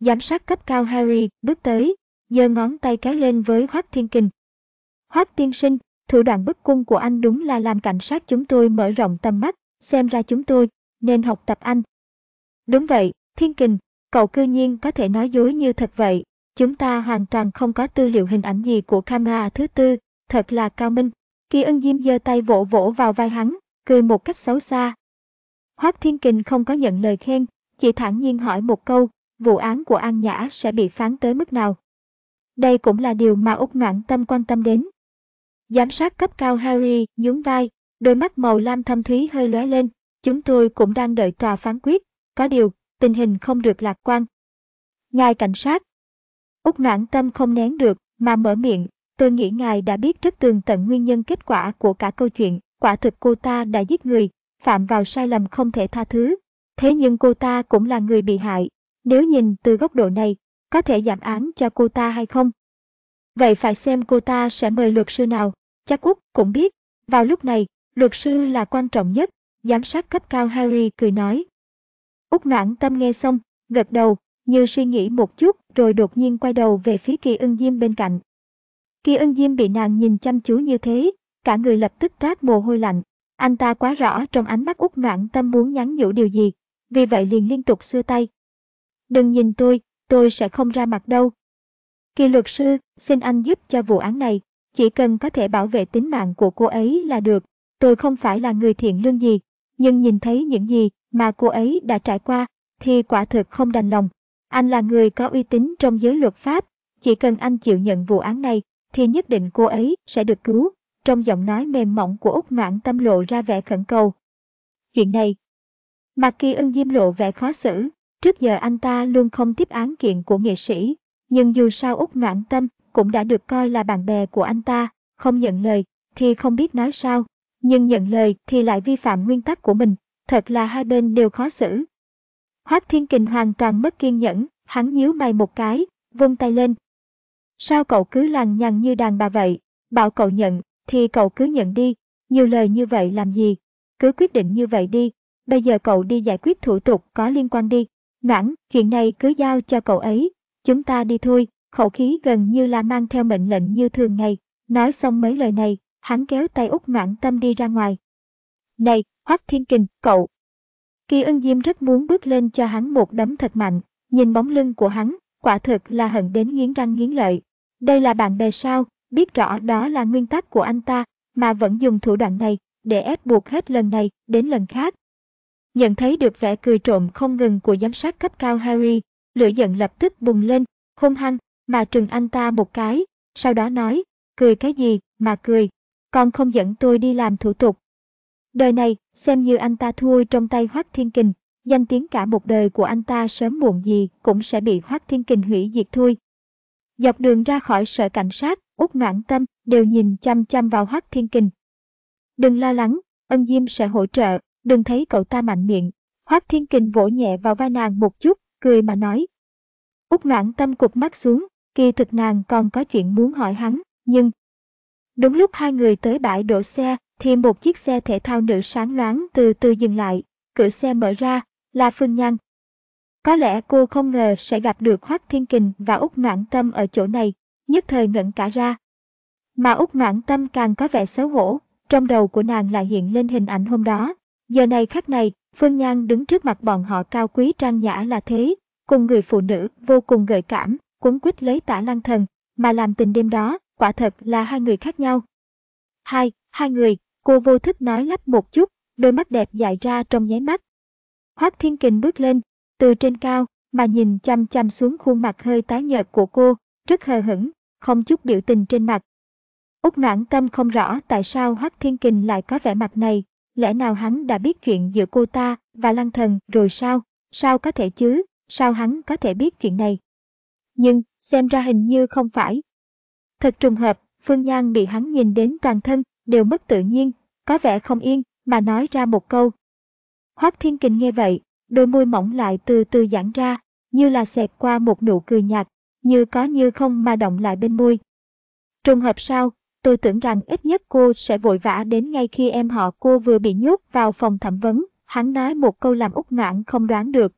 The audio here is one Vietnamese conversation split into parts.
Giám sát cấp cao Harry bước tới, giơ ngón tay cái lên với Hoắc Thiên Kình. Hoắc tiên sinh, thủ đoạn bức cung của anh đúng là làm cảnh sát chúng tôi mở rộng tầm mắt, xem ra chúng tôi nên học tập anh. Đúng vậy, Thiên Kình, cậu cư nhiên có thể nói dối như thật vậy. Chúng ta hoàn toàn không có tư liệu hình ảnh gì của camera thứ tư, thật là cao minh. Kỳ ân diêm giơ tay vỗ vỗ vào vai hắn, cười một cách xấu xa. Hoác Thiên Kình không có nhận lời khen, chỉ thản nhiên hỏi một câu, vụ án của An Nhã sẽ bị phán tới mức nào. Đây cũng là điều mà Úc Noãn Tâm quan tâm đến. Giám sát cấp cao Harry nhún vai, đôi mắt màu lam thâm thúy hơi lóe lên. Chúng tôi cũng đang đợi tòa phán quyết, có điều, tình hình không được lạc quan. Ngài cảnh sát. Úc Noãn Tâm không nén được, mà mở miệng, tôi nghĩ ngài đã biết rất tường tận nguyên nhân kết quả của cả câu chuyện, quả thực cô ta đã giết người, phạm vào sai lầm không thể tha thứ. Thế nhưng cô ta cũng là người bị hại, nếu nhìn từ góc độ này, có thể giảm án cho cô ta hay không? Vậy phải xem cô ta sẽ mời luật sư nào, chắc Úc cũng biết. Vào lúc này, luật sư là quan trọng nhất, giám sát cấp cao Harry cười nói. Úc noãn tâm nghe xong, gật đầu, như suy nghĩ một chút rồi đột nhiên quay đầu về phía kỳ ưng diêm bên cạnh. Kỳ ưng diêm bị nàng nhìn chăm chú như thế, cả người lập tức trát mồ hôi lạnh. Anh ta quá rõ trong ánh mắt út noãn tâm muốn nhắn nhủ điều gì, vì vậy liền liên tục xưa tay, Đừng nhìn tôi, tôi sẽ không ra mặt đâu. Kỳ luật sư, xin anh giúp cho vụ án này, chỉ cần có thể bảo vệ tính mạng của cô ấy là được. Tôi không phải là người thiện lương gì, nhưng nhìn thấy những gì mà cô ấy đã trải qua, thì quả thực không đành lòng. Anh là người có uy tín trong giới luật pháp, chỉ cần anh chịu nhận vụ án này, thì nhất định cô ấy sẽ được cứu. Trong giọng nói mềm mỏng của Úc Noãn tâm lộ ra vẻ khẩn cầu. Chuyện này, Mạc Kỳ ân diêm lộ vẻ khó xử, Trước giờ anh ta luôn không tiếp án kiện của nghệ sĩ, nhưng dù sao Úc Noãn Tâm cũng đã được coi là bạn bè của anh ta, không nhận lời thì không biết nói sao, nhưng nhận lời thì lại vi phạm nguyên tắc của mình, thật là hai bên đều khó xử. Hoác Thiên Kình hoàn toàn mất kiên nhẫn, hắn nhíu mày một cái, vung tay lên. Sao cậu cứ lằng nhằng như đàn bà vậy, bảo cậu nhận, thì cậu cứ nhận đi, nhiều lời như vậy làm gì, cứ quyết định như vậy đi, bây giờ cậu đi giải quyết thủ tục có liên quan đi. Noãn, chuyện này cứ giao cho cậu ấy, chúng ta đi thôi, khẩu khí gần như là mang theo mệnh lệnh như thường ngày. Nói xong mấy lời này, hắn kéo tay út noãn tâm đi ra ngoài. Này, Hoắc Thiên Kình, cậu! Kỳ ân diêm rất muốn bước lên cho hắn một đấm thật mạnh, nhìn bóng lưng của hắn, quả thực là hận đến nghiến răng nghiến lợi. Đây là bạn bè sao, biết rõ đó là nguyên tắc của anh ta, mà vẫn dùng thủ đoạn này để ép buộc hết lần này đến lần khác. Nhận thấy được vẻ cười trộm không ngừng của giám sát cấp cao Harry, lửa giận lập tức bùng lên, hung hăng, mà trừng anh ta một cái, sau đó nói, cười cái gì mà cười, còn không dẫn tôi đi làm thủ tục. Đời này, xem như anh ta thua trong tay Hoác Thiên Kình, danh tiếng cả một đời của anh ta sớm muộn gì cũng sẽ bị Hoác Thiên Kình hủy diệt thôi. Dọc đường ra khỏi sở cảnh sát, út Noãn Tâm đều nhìn chăm chăm vào Hoác Thiên Kình. Đừng lo lắng, ân Diêm sẽ hỗ trợ, đừng thấy cậu ta mạnh miệng. Hoác Thiên Kình vỗ nhẹ vào vai nàng một chút, cười mà nói. Úc noãn tâm cục mắt xuống, kỳ thực nàng còn có chuyện muốn hỏi hắn, nhưng... Đúng lúc hai người tới bãi đổ xe, thì một chiếc xe thể thao nữ sáng loáng từ từ dừng lại, cửa xe mở ra, là Phương Nhan. Có lẽ cô không ngờ sẽ gặp được Hoác Thiên Kình và Úc Noãn Tâm ở chỗ này, nhất thời ngẩn cả ra. Mà Úc Noãn Tâm càng có vẻ xấu hổ, trong đầu của nàng lại hiện lên hình ảnh hôm đó, Giờ này khác này, Phương Nhan đứng trước mặt bọn họ cao quý trang nhã là thế, cùng người phụ nữ vô cùng gợi cảm, cuốn quýt lấy tả lăng thần, mà làm tình đêm đó, quả thật là hai người khác nhau. Hai, hai người, cô vô thức nói lắp một chút, đôi mắt đẹp dài ra trong nháy mắt. Hoác Thiên Kình bước lên, từ trên cao, mà nhìn chăm chăm xuống khuôn mặt hơi tái nhợt của cô, rất hờ hững, không chút biểu tình trên mặt. Úc noãn tâm không rõ tại sao Hoác Thiên Kình lại có vẻ mặt này, Lẽ nào hắn đã biết chuyện giữa cô ta và lăng thần rồi sao? Sao có thể chứ? Sao hắn có thể biết chuyện này? nhưng xem ra hình như không phải. Thật trùng hợp, Phương Nhan bị hắn nhìn đến toàn thân, đều mất tự nhiên, có vẻ không yên, mà nói ra một câu. Hoác Thiên Kình nghe vậy, đôi môi mỏng lại từ từ giãn ra, như là xẹt qua một nụ cười nhạt, như có như không mà động lại bên môi. Trùng hợp sao, tôi tưởng rằng ít nhất cô sẽ vội vã đến ngay khi em họ cô vừa bị nhốt vào phòng thẩm vấn, hắn nói một câu làm út noãn không đoán được.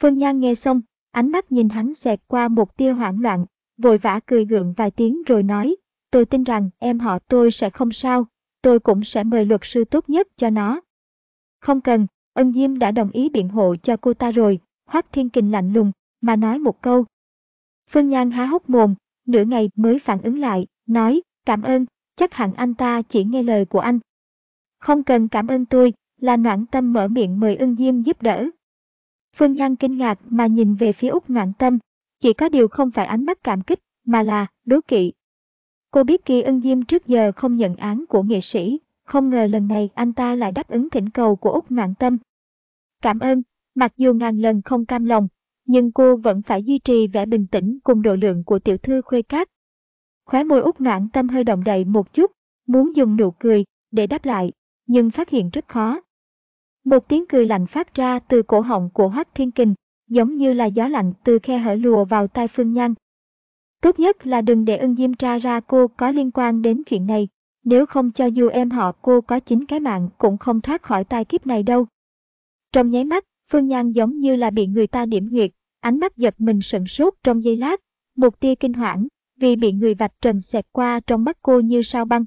Phương Nhan nghe xong, ánh mắt nhìn hắn xẹt qua một tia hoảng loạn, vội vã cười gượng vài tiếng rồi nói, tôi tin rằng em họ tôi sẽ không sao, tôi cũng sẽ mời luật sư tốt nhất cho nó. Không cần, ân Diêm đã đồng ý biện hộ cho cô ta rồi, Hoác Thiên Kình lạnh lùng, mà nói một câu. Phương Nhan há hốc mồm, nửa ngày mới phản ứng lại, nói, cảm ơn, chắc hẳn anh ta chỉ nghe lời của anh. Không cần cảm ơn tôi, là noãn tâm mở miệng mời ân Diêm giúp đỡ. Phương Nhan kinh ngạc mà nhìn về phía Úc noãn tâm, chỉ có điều không phải ánh mắt cảm kích, mà là đố kỵ. Cô biết Kỳ Ân Diêm trước giờ không nhận án của nghệ sĩ, không ngờ lần này anh ta lại đáp ứng thỉnh cầu của Úc noãn Tâm. Cảm ơn, mặc dù ngàn lần không cam lòng, nhưng cô vẫn phải duy trì vẻ bình tĩnh cùng độ lượng của tiểu thư khuê cát. Khóe môi út Noạn Tâm hơi động đậy một chút, muốn dùng nụ cười để đáp lại, nhưng phát hiện rất khó. Một tiếng cười lạnh phát ra từ cổ họng của Hoắc Thiên Kình, giống như là gió lạnh từ khe hở lùa vào tai Phương Nhan. Tốt nhất là đừng để ân diêm tra ra cô có liên quan đến chuyện này, nếu không cho dù em họ cô có chính cái mạng cũng không thoát khỏi tai kiếp này đâu. Trong nháy mắt, Phương Nhan giống như là bị người ta điểm huyệt, ánh mắt giật mình sửng sốt trong giây lát, một tia kinh hoảng, vì bị người vạch trần xẹt qua trong mắt cô như sao băng.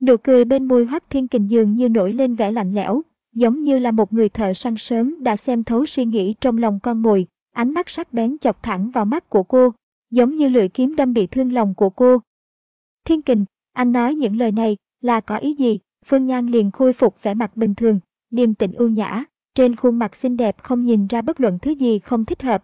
Nụ cười bên môi Hoắc Thiên Kình dường như nổi lên vẻ lạnh lẽo, giống như là một người thợ săn sớm đã xem thấu suy nghĩ trong lòng con mồi, ánh mắt sắc bén chọc thẳng vào mắt của cô, giống như lưỡi kiếm đâm bị thương lòng của cô. Thiên kình, anh nói những lời này là có ý gì? Phương Nhan liền khôi phục vẻ mặt bình thường, điềm tĩnh ưu nhã, trên khuôn mặt xinh đẹp không nhìn ra bất luận thứ gì không thích hợp.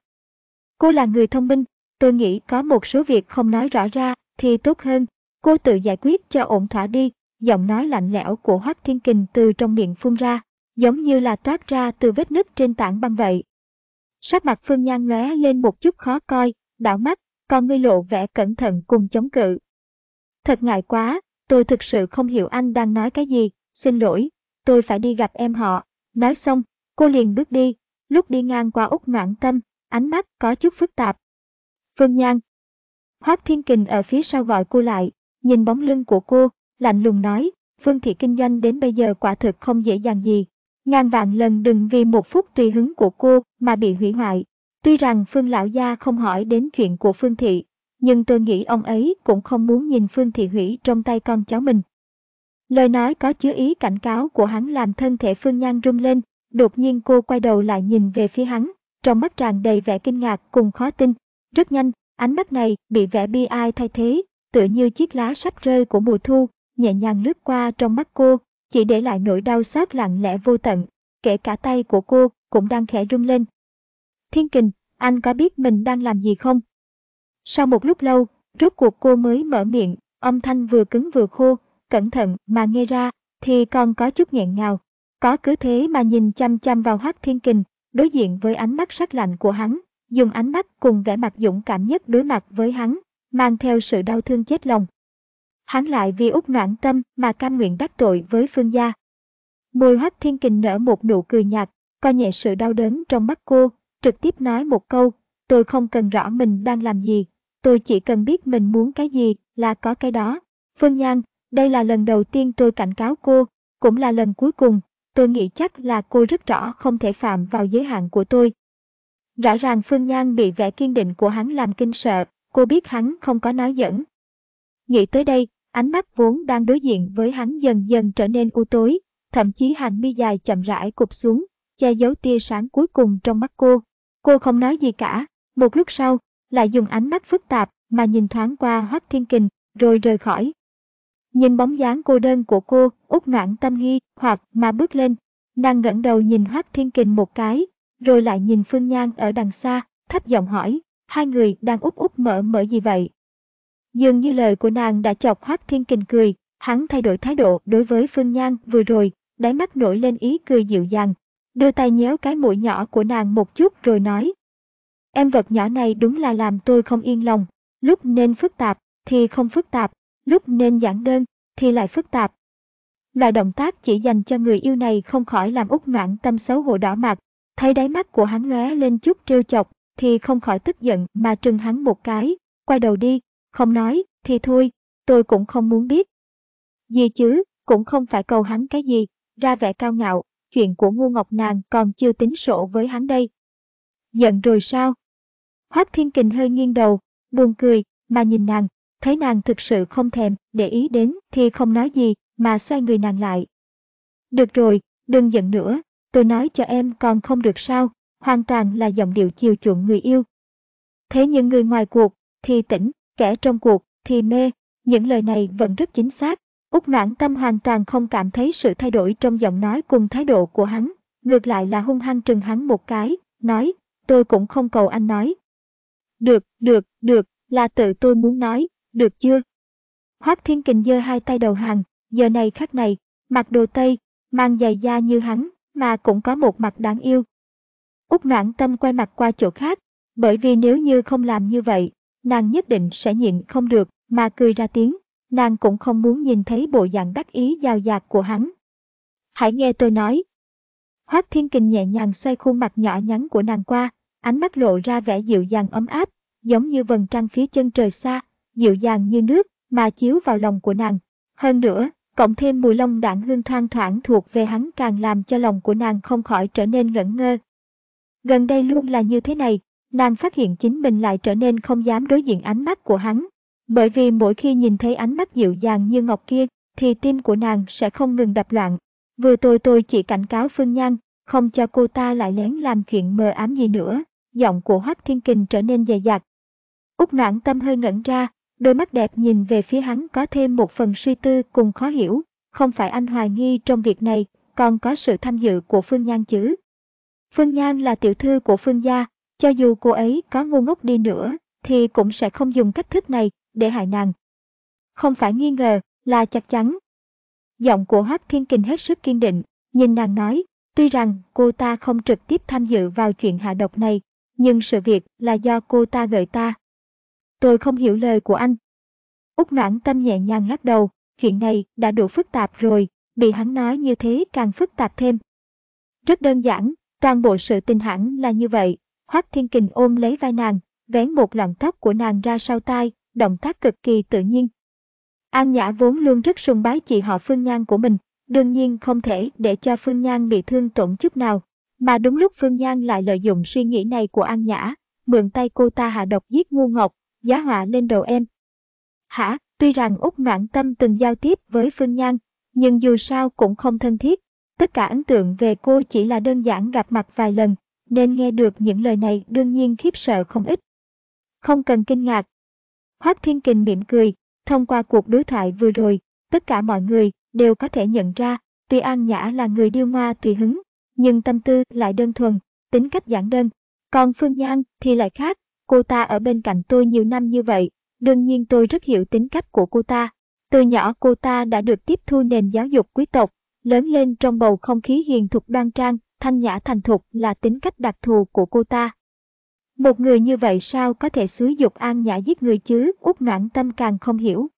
Cô là người thông minh, tôi nghĩ có một số việc không nói rõ ra thì tốt hơn, cô tự giải quyết cho ổn thỏa đi, giọng nói lạnh lẽo của Hoắc Thiên Kình từ trong miệng phun ra, giống như là toát ra từ vết nứt trên tảng băng vậy. Sắc mặt Phương Nhan lóe lên một chút khó coi, đảo mắt, con ngươi lộ vẻ cẩn thận cùng chống cự. Thật ngại quá, tôi thực sự không hiểu anh đang nói cái gì, xin lỗi, tôi phải đi gặp em họ. Nói xong, cô liền bước đi, lúc đi ngang qua út noạn tâm, ánh mắt có chút phức tạp. Phương Nhan Hoác Thiên Kình ở phía sau gọi cô lại, nhìn bóng lưng của cô, lạnh lùng nói, Phương Thị kinh doanh đến bây giờ quả thực không dễ dàng gì. Ngàn vạn lần đừng vì một phút tùy hứng của cô mà bị hủy hoại. Tuy rằng Phương Lão Gia không hỏi đến chuyện của Phương Thị, nhưng tôi nghĩ ông ấy cũng không muốn nhìn Phương Thị hủy trong tay con cháu mình. Lời nói có chứa ý cảnh cáo của hắn làm thân thể Phương Nhan rung lên, đột nhiên cô quay đầu lại nhìn về phía hắn, trong mắt tràn đầy vẻ kinh ngạc cùng khó tin. Rất nhanh, ánh mắt này bị vẻ bi ai thay thế, tựa như chiếc lá sắp rơi của mùa thu, nhẹ nhàng lướt qua trong mắt cô, chỉ để lại nỗi đau xót lặng lẽ vô tận, kể cả tay của cô cũng đang khẽ rung lên, Thiên Kình, anh có biết mình đang làm gì không? Sau một lúc lâu, rốt cuộc cô mới mở miệng, âm thanh vừa cứng vừa khô, cẩn thận mà nghe ra, thì còn có chút nghẹn ngào. Có cứ thế mà nhìn chăm chăm vào Hoác Thiên Kình, đối diện với ánh mắt sắc lạnh của hắn, dùng ánh mắt cùng vẻ mặt dũng cảm nhất đối mặt với hắn, mang theo sự đau thương chết lòng. Hắn lại vì út noãn tâm mà cam nguyện đắc tội với Phương gia. Môi hoắc Thiên Kình nở một nụ cười nhạt, coi nhẹ sự đau đớn trong mắt cô, trực tiếp nói một câu, tôi không cần rõ mình đang làm gì, tôi chỉ cần biết mình muốn cái gì là có cái đó. Phương Nhan, đây là lần đầu tiên tôi cảnh cáo cô, cũng là lần cuối cùng, tôi nghĩ chắc là cô rất rõ không thể phạm vào giới hạn của tôi. Rõ ràng Phương Nhan bị vẻ kiên định của hắn làm kinh sợ, cô biết hắn không có nói dẫn. Nghĩ tới đây, ánh mắt vốn đang đối diện với hắn dần dần trở nên u tối, thậm chí hàng mi dài chậm rãi cụp xuống, che giấu tia sáng cuối cùng trong mắt cô. Cô không nói gì cả, một lúc sau, lại dùng ánh mắt phức tạp mà nhìn thoáng qua Hoắc Thiên Kình, rồi rời khỏi. Nhìn bóng dáng cô đơn của cô, út noạn tâm nghi, hoặc mà bước lên, nàng ngẩng đầu nhìn Hoắc Thiên Kình một cái, rồi lại nhìn Phương Nhan ở đằng xa, thấp giọng hỏi, hai người đang úp úp mở mở gì vậy? Dường như lời của nàng đã chọc Hoác Thiên Kình cười, hắn thay đổi thái độ đối với Phương Nhan vừa rồi, đáy mắt nổi lên ý cười dịu dàng, đưa tay nhéo cái mũi nhỏ của nàng một chút rồi nói. Em vật nhỏ này đúng là làm tôi không yên lòng, lúc nên phức tạp thì không phức tạp, lúc nên giản đơn thì lại phức tạp. Loại động tác chỉ dành cho người yêu này không khỏi làm út noạn tâm xấu hổ đỏ mặt, thấy đáy mắt của hắn lóe lên chút trêu chọc, thì không khỏi tức giận mà trừng hắn một cái, quay đầu đi, không nói, thì thôi, tôi cũng không muốn biết. Gì chứ, cũng không phải cầu hắn cái gì, ra vẻ cao ngạo, chuyện của ngu ngọc nàng còn chưa tính sổ với hắn đây. Giận rồi sao? Hoác Thiên Kình hơi nghiêng đầu, buồn cười, mà nhìn nàng, thấy nàng thực sự không thèm, để ý đến thì không nói gì, mà xoay người nàng lại. Được rồi, đừng giận nữa, tôi nói cho em còn không được sao, hoàn toàn là giọng điệu chiều chuộng người yêu. Thế nhưng người ngoài cuộc thì tỉnh, kẻ trong cuộc thì mê, những lời này vẫn rất chính xác. Úc noãn tâm hoàn toàn không cảm thấy sự thay đổi trong giọng nói cùng thái độ của hắn, ngược lại là hung hăng trừng hắn một cái, nói, tôi cũng không cầu anh nói. Được, được, được, là tự tôi muốn nói, được chưa? Hoác Thiên Kình giơ hai tay đầu hàng, giờ này khắc này, mặc đồ tây, mang giày da như hắn, mà cũng có một mặt đáng yêu. Úc noãn tâm quay mặt qua chỗ khác, bởi vì nếu như không làm như vậy, nàng nhất định sẽ nhịn không được, mà cười ra tiếng, nàng cũng không muốn nhìn thấy bộ dạng đắc ý giao dạt của hắn. Hãy nghe tôi nói. Hoác Thiên Kình nhẹ nhàng xoay khuôn mặt nhỏ nhắn của nàng qua, ánh mắt lộ ra vẻ dịu dàng ấm áp, giống như vầng trăng phía chân trời xa, dịu dàng như nước, mà chiếu vào lòng của nàng. Hơn nữa, cộng thêm mùi lông đạn hương thoang thoảng thuộc về hắn càng làm cho lòng của nàng không khỏi trở nên ngẩn ngơ. Gần đây luôn là như thế này, nàng phát hiện chính mình lại trở nên không dám đối diện ánh mắt của hắn. Bởi vì mỗi khi nhìn thấy ánh mắt dịu dàng như ngọc kia, thì tim của nàng sẽ không ngừng đập loạn. Vừa tôi tôi chỉ cảnh cáo Phương Nhan, không cho cô ta lại lén làm chuyện mờ ám gì nữa. Giọng của Hoắc Thiên Kình trở nên dày dặt. Úc noãn tâm hơi ngẩn ra, đôi mắt đẹp nhìn về phía hắn có thêm một phần suy tư cùng khó hiểu. Không phải anh hoài nghi trong việc này, còn có sự tham dự của Phương Nhan chứ. Phương Nhan là tiểu thư của Phương gia, cho dù cô ấy có ngu ngốc đi nữa, thì cũng sẽ không dùng cách thức này để hại nàng. Không phải nghi ngờ, là chắc chắn. Giọng của Hoác Thiên Kình hết sức kiên định, nhìn nàng nói, tuy rằng cô ta không trực tiếp tham dự vào chuyện hạ độc này, nhưng sự việc là do cô ta gợi ta. Tôi không hiểu lời của anh. Úc noãn tâm nhẹ nhàng lắc đầu, chuyện này đã đủ phức tạp rồi, bị hắn nói như thế càng phức tạp thêm. Rất đơn giản, toàn bộ sự tình hẳn là như vậy. Hoác Thiên Kình ôm lấy vai nàng, vén một lọn tóc của nàng ra sau tai, động tác cực kỳ tự nhiên. An Nhã vốn luôn rất sùng bái chị họ Phương Nhan của mình, đương nhiên không thể để cho Phương Nhan bị thương tổn chút nào. Mà đúng lúc Phương Nhan lại lợi dụng suy nghĩ này của An Nhã, mượn tay cô ta hạ độc giết ngu ngọc, giá hạ lên đầu em. Hả, tuy rằng Úc Noãn Tâm từng giao tiếp với Phương Nhan, nhưng dù sao cũng không thân thiết. Tất cả ấn tượng về cô chỉ là đơn giản gặp mặt vài lần, nên nghe được những lời này đương nhiên khiếp sợ không ít. Không cần kinh ngạc, Hoác Thiên Kình mỉm cười, thông qua cuộc đối thoại vừa rồi, tất cả mọi người đều có thể nhận ra, tuy An Nhã là người điêu ngoa tùy hứng, nhưng tâm tư lại đơn thuần, tính cách giản đơn. Còn Phương Nhan thì lại khác, cô ta ở bên cạnh tôi nhiều năm như vậy, đương nhiên tôi rất hiểu tính cách của cô ta. Từ nhỏ cô ta đã được tiếp thu nền giáo dục quý tộc, lớn lên trong bầu không khí hiền thục đoan trang, thanh nhã thành thục là tính cách đặc thù của cô ta. Một người như vậy sao có thể xúi dục An Nhã giết người chứ, út noãn tâm càng không hiểu.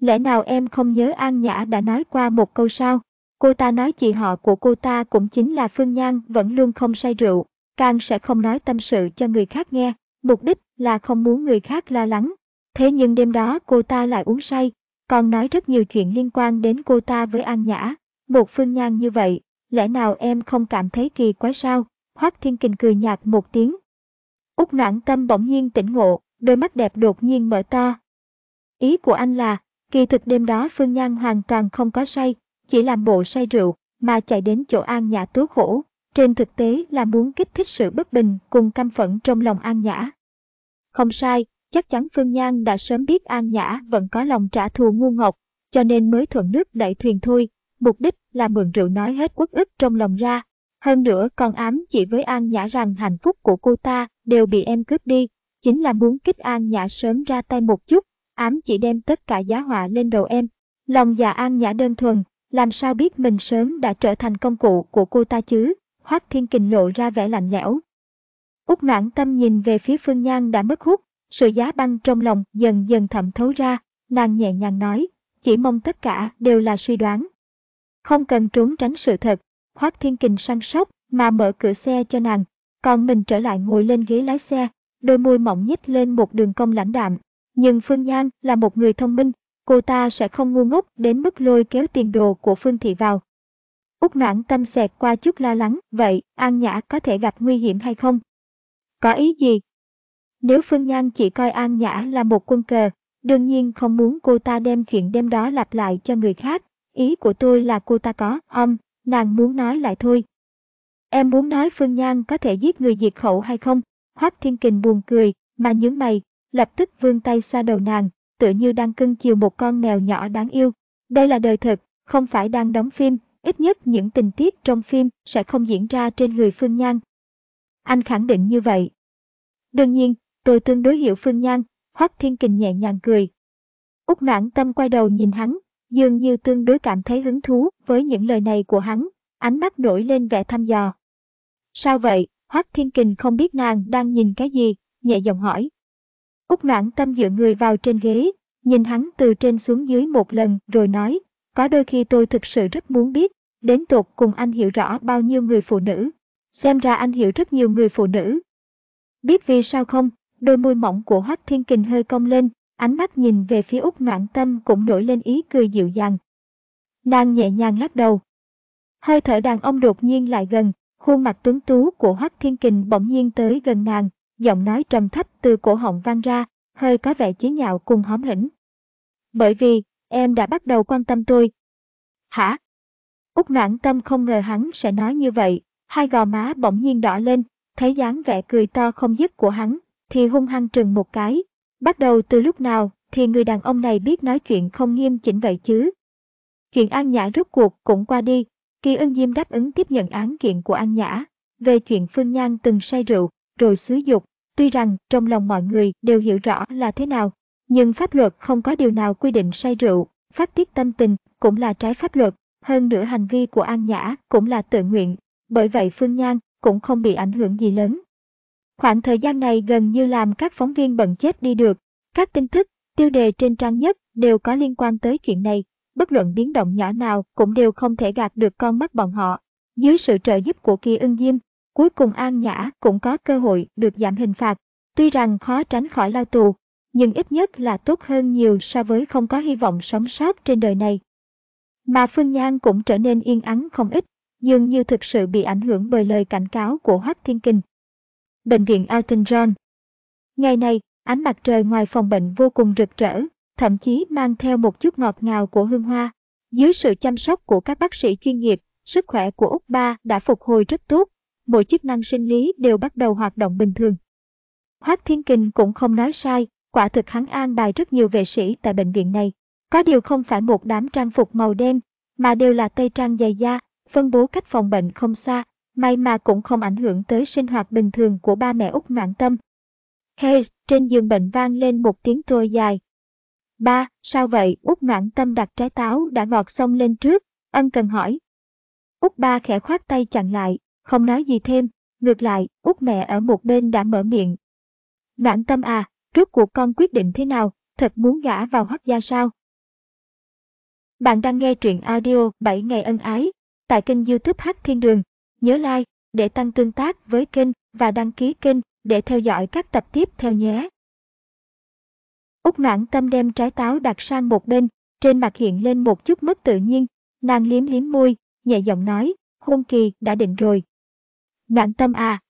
Lẽ nào em không nhớ An Nhã đã nói qua một câu sao? Cô ta nói chị họ của cô ta cũng chính là Phương Nhan vẫn luôn không say rượu, càng sẽ không nói tâm sự cho người khác nghe, mục đích là không muốn người khác lo lắng. Thế nhưng đêm đó cô ta lại uống say, còn nói rất nhiều chuyện liên quan đến cô ta với An Nhã. Một Phương Nhan như vậy, lẽ nào em không cảm thấy kỳ quái sao? Hoác Thiên Kình cười nhạt một tiếng, Úc noãn tâm bỗng nhiên tỉnh ngộ, đôi mắt đẹp đột nhiên mở to. Ý của anh là, kỳ thực đêm đó Phương Nhan hoàn toàn không có say, chỉ làm bộ say rượu, mà chạy đến chỗ An Nhã tố khổ. Trên thực tế là muốn kích thích sự bất bình cùng căm phẫn trong lòng An Nhã. Không sai, chắc chắn Phương Nhan đã sớm biết An Nhã vẫn có lòng trả thù ngu ngọc, cho nên mới thuận nước đẩy thuyền thôi, mục đích là mượn rượu nói hết quốc ức trong lòng ra, hơn nữa còn ám chỉ với An Nhã rằng hạnh phúc của cô ta đều bị em cướp đi, chính là muốn kích An Nhã sớm ra tay một chút, ám chỉ đem tất cả giá họa lên đầu em. Lòng già An Nhã đơn thuần, làm sao biết mình sớm đã trở thành công cụ của cô ta chứ, Hoác Thiên Kình lộ ra vẻ lạnh lẽo. Úc noãn tâm nhìn về phía Phương Nhan đã mất hút, sự giá băng trong lòng dần dần thẩm thấu ra, nàng nhẹ nhàng nói, chỉ mong tất cả đều là suy đoán. Không cần trốn tránh sự thật, Hoác Thiên Kình săn sóc mà mở cửa xe cho nàng, còn mình trở lại ngồi lên ghế lái xe, đôi môi mỏng nhích lên một đường cong lãnh đạm. Nhưng Phương Nhan là một người thông minh, cô ta sẽ không ngu ngốc đến mức lôi kéo tiền đồ của Phương Thị vào. Úc noãn tâm xẹt qua chút lo lắng, vậy An Nhã có thể gặp nguy hiểm hay không? Có ý gì? Nếu Phương Nhan chỉ coi An Nhã là một quân cờ, đương nhiên không muốn cô ta đem chuyện đêm đó lặp lại cho người khác. Ý của tôi là cô ta có, ông, nàng muốn nói lại thôi. Em muốn nói Phương Nhan có thể giết người diệt khẩu hay không? Hoắc Thiên Kình buồn cười, mà nhướng mày, lập tức vươn tay xoa đầu nàng, tựa như đang cưng chiều một con mèo nhỏ đáng yêu. Đây là đời thực, không phải đang đóng phim, ít nhất những tình tiết trong phim sẽ không diễn ra trên người Phương Nhan. Anh khẳng định như vậy. Đương nhiên, tôi tương đối hiểu Phương Nhan, Hoắc Thiên Kình nhẹ nhàng cười. Úc noãn tâm quay đầu nhìn hắn, dường như tương đối cảm thấy hứng thú với những lời này của hắn, ánh mắt nổi lên vẻ thăm dò. Sao vậy, Hoắc Thiên Kình không biết nàng đang nhìn cái gì, nhẹ giọng hỏi. Úc noãn tâm dựa người vào trên ghế, nhìn hắn từ trên xuống dưới một lần rồi nói, có đôi khi tôi thực sự rất muốn biết, đến tột cùng anh hiểu rõ bao nhiêu người phụ nữ. Xem ra anh hiểu rất nhiều người phụ nữ. Biết vì sao không, đôi môi mỏng của Hoắc Thiên Kình hơi cong lên, ánh mắt nhìn về phía Úc Noãn Tâm cũng nổi lên ý cười dịu dàng. Nàng nhẹ nhàng lắc đầu. Hơi thở đàn ông đột nhiên lại gần, khuôn mặt tuấn tú của Hoắc Thiên Kình bỗng nhiên tới gần nàng, giọng nói trầm thấp từ cổ họng vang ra, hơi có vẻ chế nhạo cùng hóm hỉnh. Bởi vì, em đã bắt đầu quan tâm tôi. Hả? Úc noãn tâm không ngờ hắn sẽ nói như vậy, hai gò má bỗng nhiên đỏ lên, thấy dáng vẻ cười to không dứt của hắn, thì hung hăng trừng một cái. Bắt đầu từ lúc nào thì người đàn ông này biết nói chuyện không nghiêm chỉnh vậy chứ? Chuyện An Nhã rút cuộc cũng qua đi, Kỳ Ân Diêm đáp ứng tiếp nhận án kiện của An Nhã. Về chuyện Phương Nhan từng say rượu, rồi xúi dục, tuy rằng trong lòng mọi người đều hiểu rõ là thế nào, nhưng pháp luật không có điều nào quy định say rượu, phát tiết tâm tình cũng là trái pháp luật, hơn nữa hành vi của An Nhã cũng là tự nguyện, bởi vậy Phương Nhan cũng không bị ảnh hưởng gì lớn. Khoảng thời gian này gần như làm các phóng viên bận chết đi được, các tin tức, tiêu đề trên trang nhất đều có liên quan tới chuyện này, bất luận biến động nhỏ nào cũng đều không thể gạt được con mắt bọn họ. Dưới sự trợ giúp của Kỳ Ưng Diêm, cuối cùng An Nhã cũng có cơ hội được giảm hình phạt. Tuy rằng khó tránh khỏi lao tù, nhưng ít nhất là tốt hơn nhiều so với không có hy vọng sống sót trên đời này. Mà Phương Nhan cũng trở nên yên ắng không ít, dường như thực sự bị ảnh hưởng bởi lời cảnh cáo của Hoắc Thiên Kình. Bệnh viện Elton John Ngày này, ánh mặt trời ngoài phòng bệnh vô cùng rực rỡ, thậm chí mang theo một chút ngọt ngào của hương hoa. Dưới sự chăm sóc của các bác sĩ chuyên nghiệp, sức khỏe của Úc Ba đã phục hồi rất tốt, mọi chức năng sinh lý đều bắt đầu hoạt động bình thường. Hoác Thiên Kình cũng không nói sai, quả thực hắn an bài rất nhiều vệ sĩ tại bệnh viện này. Có điều không phải một đám trang phục màu đen, mà đều là tây trang dày da, phân bố cách phòng bệnh không xa, may mà cũng không ảnh hưởng tới sinh hoạt bình thường của ba mẹ Úc Noãn Tâm. Hayes, trên giường bệnh vang lên một tiếng tôi dài. Ba, sao vậy? Úc Noãn Tâm đặt trái táo đã ngọt xong lên trước, ân cần hỏi. Úc ba khẽ khoát tay chặn lại, không nói gì thêm, ngược lại, Úc mẹ ở một bên đã mở miệng. Noãn Tâm à, rốt cuộc con quyết định thế nào, thật muốn gả vào hoắc gia sao? Bạn đang nghe truyện audio 7 ngày ân ái tại kênh youtube Hát Thiên Đường. Nhớ like để tăng tương tác với kênh và đăng ký kênh để theo dõi các tập tiếp theo nhé. Úc noãn tâm đem trái táo đặt sang một bên, trên mặt hiện lên một chút mất tự nhiên, nàng liếm liếm môi, nhẹ giọng nói, hôn kỳ đã định rồi. Noãn tâm à.